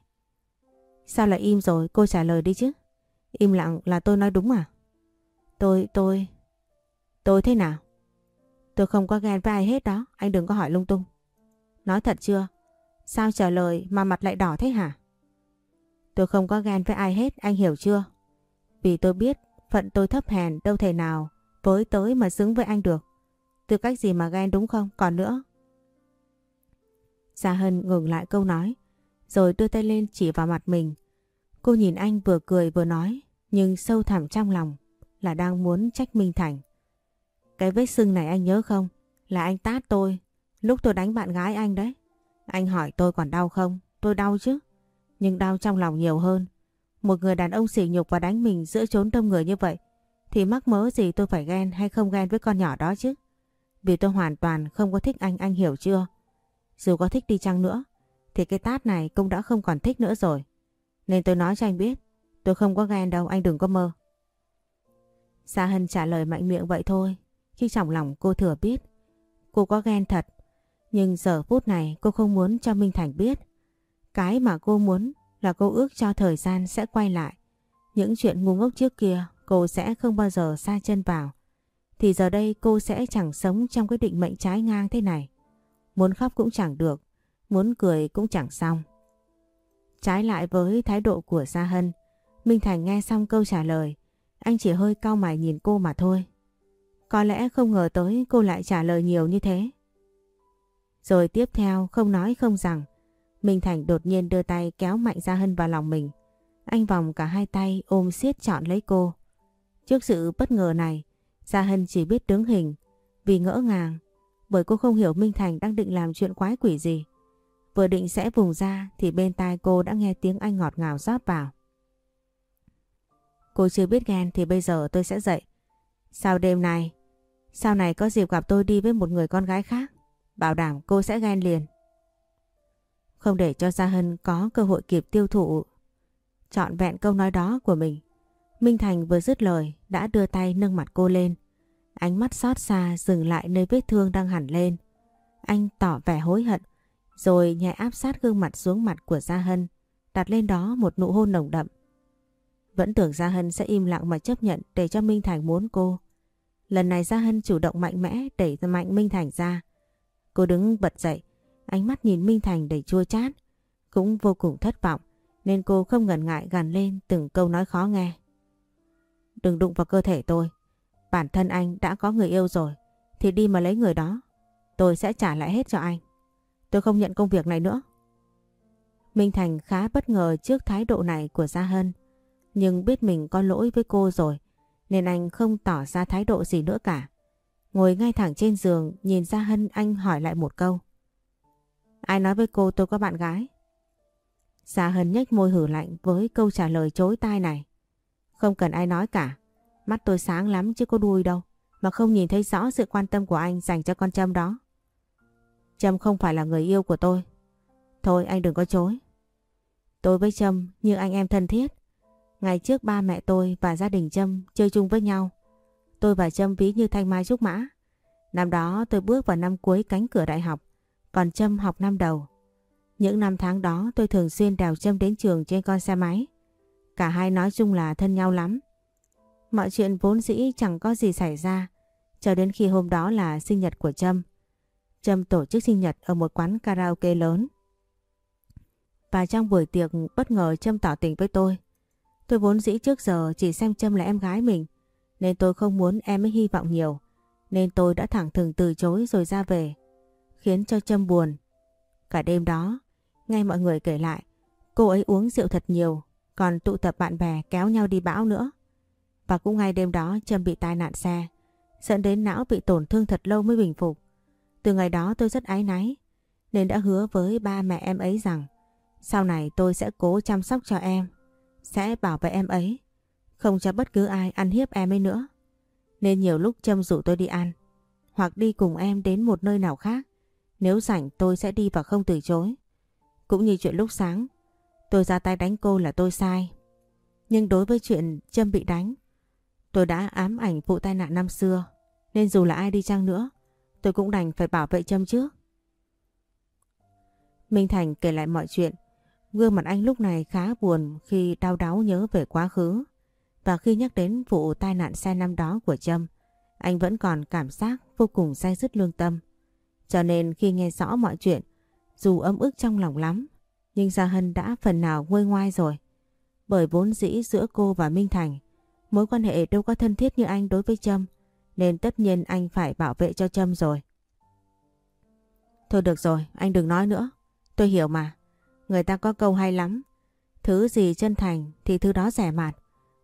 Sao lại im rồi cô trả lời đi chứ? Im lặng là tôi nói đúng à? Tôi, tôi... Tôi thế nào? Tôi không có ghen với ai hết đó, anh đừng có hỏi lung tung. Nói thật chưa? Sao trả lời mà mặt lại đỏ thế hả? Tôi không có ghen với ai hết, anh hiểu chưa? Vì tôi biết phận tôi thấp hèn đâu thể nào với tới mà xứng với anh được. Tư cách gì mà ghen đúng không? Còn nữa. Gia Hân ngừng lại câu nói, rồi đưa tay lên chỉ vào mặt mình. Cô nhìn anh vừa cười vừa nói, nhưng sâu thẳm trong lòng là đang muốn trách Minh Thành. Cái vết sưng này anh nhớ không? Là anh tát tôi lúc tôi đánh bạn gái anh đấy. Anh hỏi tôi còn đau không? Tôi đau chứ. Nhưng đau trong lòng nhiều hơn. Một người đàn ông sỉ nhục và đánh mình giữa chốn đông người như vậy thì mắc mớ gì tôi phải ghen hay không ghen với con nhỏ đó chứ. Vì tôi hoàn toàn không có thích anh, anh hiểu chưa? Dù có thích đi chăng nữa thì cái tát này cũng đã không còn thích nữa rồi. Nên tôi nói cho anh biết tôi không có ghen đâu, anh đừng có mơ. Sa Hân trả lời mạnh miệng vậy thôi khi trong lòng cô thừa biết cô có ghen thật. Nhưng giờ phút này cô không muốn cho Minh Thành biết. Cái mà cô muốn là cô ước cho thời gian sẽ quay lại. Những chuyện ngu ngốc trước kia cô sẽ không bao giờ xa chân vào. Thì giờ đây cô sẽ chẳng sống trong cái định mệnh trái ngang thế này. Muốn khóc cũng chẳng được, muốn cười cũng chẳng xong. Trái lại với thái độ của Gia Hân, Minh Thành nghe xong câu trả lời, anh chỉ hơi cau mày nhìn cô mà thôi. Có lẽ không ngờ tới cô lại trả lời nhiều như thế. Rồi tiếp theo không nói không rằng, Minh Thành đột nhiên đưa tay kéo mạnh Gia Hân vào lòng mình. Anh vòng cả hai tay ôm siết trọn lấy cô. Trước sự bất ngờ này, Gia Hân chỉ biết đứng hình vì ngỡ ngàng bởi cô không hiểu Minh Thành đang định làm chuyện quái quỷ gì. Vừa định sẽ vùng ra thì bên tai cô đã nghe tiếng anh ngọt ngào rót vào. Cô chưa biết ghen thì bây giờ tôi sẽ dậy. Sau đêm này sau này có dịp gặp tôi đi với một người con gái khác, Bảo đảm cô sẽ ghen liền. Không để cho Gia Hân có cơ hội kịp tiêu thụ chọn vẹn câu nói đó của mình. Minh Thành vừa dứt lời đã đưa tay nâng mặt cô lên. Ánh mắt xót xa dừng lại nơi vết thương đang hẳn lên. Anh tỏ vẻ hối hận rồi nhẹ áp sát gương mặt xuống mặt của Gia Hân đặt lên đó một nụ hôn nồng đậm. Vẫn tưởng Gia Hân sẽ im lặng mà chấp nhận để cho Minh Thành muốn cô. Lần này Gia Hân chủ động mạnh mẽ đẩy mạnh Minh Thành ra. Cô đứng bật dậy, ánh mắt nhìn Minh Thành đầy chua chát, cũng vô cùng thất vọng nên cô không ngần ngại gằn lên từng câu nói khó nghe. Đừng đụng vào cơ thể tôi. Bản thân anh đã có người yêu rồi thì đi mà lấy người đó. Tôi sẽ trả lại hết cho anh. Tôi không nhận công việc này nữa. Minh Thành khá bất ngờ trước thái độ này của Gia Hân. Nhưng biết mình có lỗi với cô rồi nên anh không tỏ ra thái độ gì nữa cả. Ngồi ngay thẳng trên giường nhìn Gia Hân anh hỏi lại một câu. Ai nói với cô tôi có bạn gái? Gia Hân nhếch môi hử lạnh với câu trả lời chối tai này. Không cần ai nói cả. Mắt tôi sáng lắm chứ có đuôi đâu. Mà không nhìn thấy rõ sự quan tâm của anh dành cho con Trâm đó. Trâm không phải là người yêu của tôi. Thôi, anh đừng có chối. Tôi với Trâm như anh em thân thiết. Ngày trước ba mẹ tôi và gia đình Trâm chơi chung với nhau. Tôi và Trâm ví như thanh mai trúc mã. Năm đó tôi bước vào năm cuối cánh cửa đại học. Còn Trâm học năm đầu. Những năm tháng đó, tôi thường xuyên đèo Trâm đến trường trên con xe máy. Cả hai nói chung là thân nhau lắm. Mọi chuyện vốn dĩ chẳng có gì xảy ra. Cho đến khi hôm đó là sinh nhật của Trâm. Trâm tổ chức sinh nhật ở một quán karaoke lớn. Và trong buổi tiệc, bất ngờ Trâm tỏ tình với tôi. Tôi vốn dĩ trước giờ chỉ xem Trâm là em gái mình. Nên tôi không muốn em ấy hy vọng nhiều. Nên tôi đã thẳng thừng từ chối rồi ra về. Khiến cho Trâm buồn. Cả đêm đó, nghe mọi người kể lại, cô ấy uống rượu thật nhiều. Còn tụ tập bạn bè kéo nhau đi bão nữa. Và cũng ngay đêm đó Trâm bị tai nạn xe. Dẫn đến não bị tổn thương thật lâu mới bình phục. Từ ngày đó tôi rất ái náy. Nên đã hứa với ba mẹ em ấy rằng sau này tôi sẽ cố chăm sóc cho em. Sẽ bảo vệ em ấy. Không cho bất cứ ai ăn hiếp em ấy nữa. Nên nhiều lúc Trâm rủ tôi đi ăn. Hoặc đi cùng em đến một nơi nào khác. Nếu rảnh tôi sẽ đi và không từ chối. Cũng như chuyện lúc sáng. Tôi ra tay đánh cô là tôi sai. Nhưng đối với chuyện Trâm bị đánh. Tôi đã ám ảnh vụ tai nạn năm xưa. Nên dù là ai đi chăng nữa. Tôi cũng đành phải bảo vệ Trâm trước. Minh Thành kể lại mọi chuyện. Gương mặt anh lúc này khá buồn khi đau đáu nhớ về quá khứ. Và khi nhắc đến vụ tai nạn xe năm đó của Trâm, anh vẫn còn cảm giác vô cùng say dứt lương tâm. Cho nên khi nghe rõ mọi chuyện, dù ấm ức trong lòng lắm, nhưng Gia Hân đã phần nào nguôi ngoai rồi. Bởi vốn dĩ giữa cô và Minh Thành, mối quan hệ đâu có thân thiết như anh đối với Trâm, nên tất nhiên anh phải bảo vệ cho Trâm rồi. Thôi được rồi, anh đừng nói nữa. Tôi hiểu mà. Người ta có câu hay lắm. Thứ gì chân thành thì thứ đó rẻ mạt.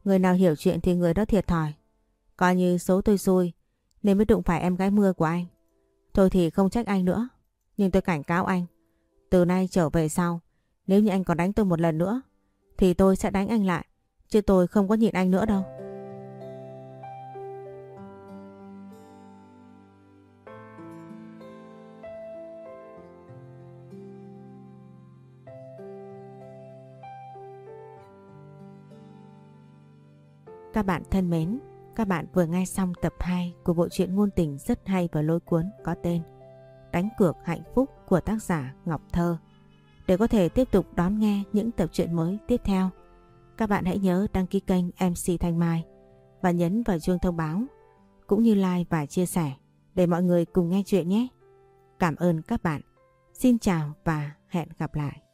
Người nào hiểu chuyện thì người đó thiệt thòi. Coi như số tôi xui nên mới đụng phải em gái mưa của anh. Thôi thì không trách anh nữa. Nhưng tôi cảnh cáo anh. Từ nay trở về sau nếu như anh còn đánh tôi một lần nữa thì tôi sẽ đánh anh lại. Chứ tôi không có nhịn anh nữa đâu. Các bạn thân mến, các bạn vừa nghe xong tập 2 của bộ truyện ngôn tình rất hay và lôi cuốn có tên Đánh cược hạnh phúc của tác giả Ngọc Thơ. Để có thể tiếp tục đón nghe những tập truyện mới tiếp theo, các bạn hãy nhớ đăng ký kênh MC Thanh Mai và nhấn vào chuông thông báo, cũng như like và chia sẻ để mọi người cùng nghe chuyện nhé. Cảm ơn các bạn. Xin chào và hẹn gặp lại.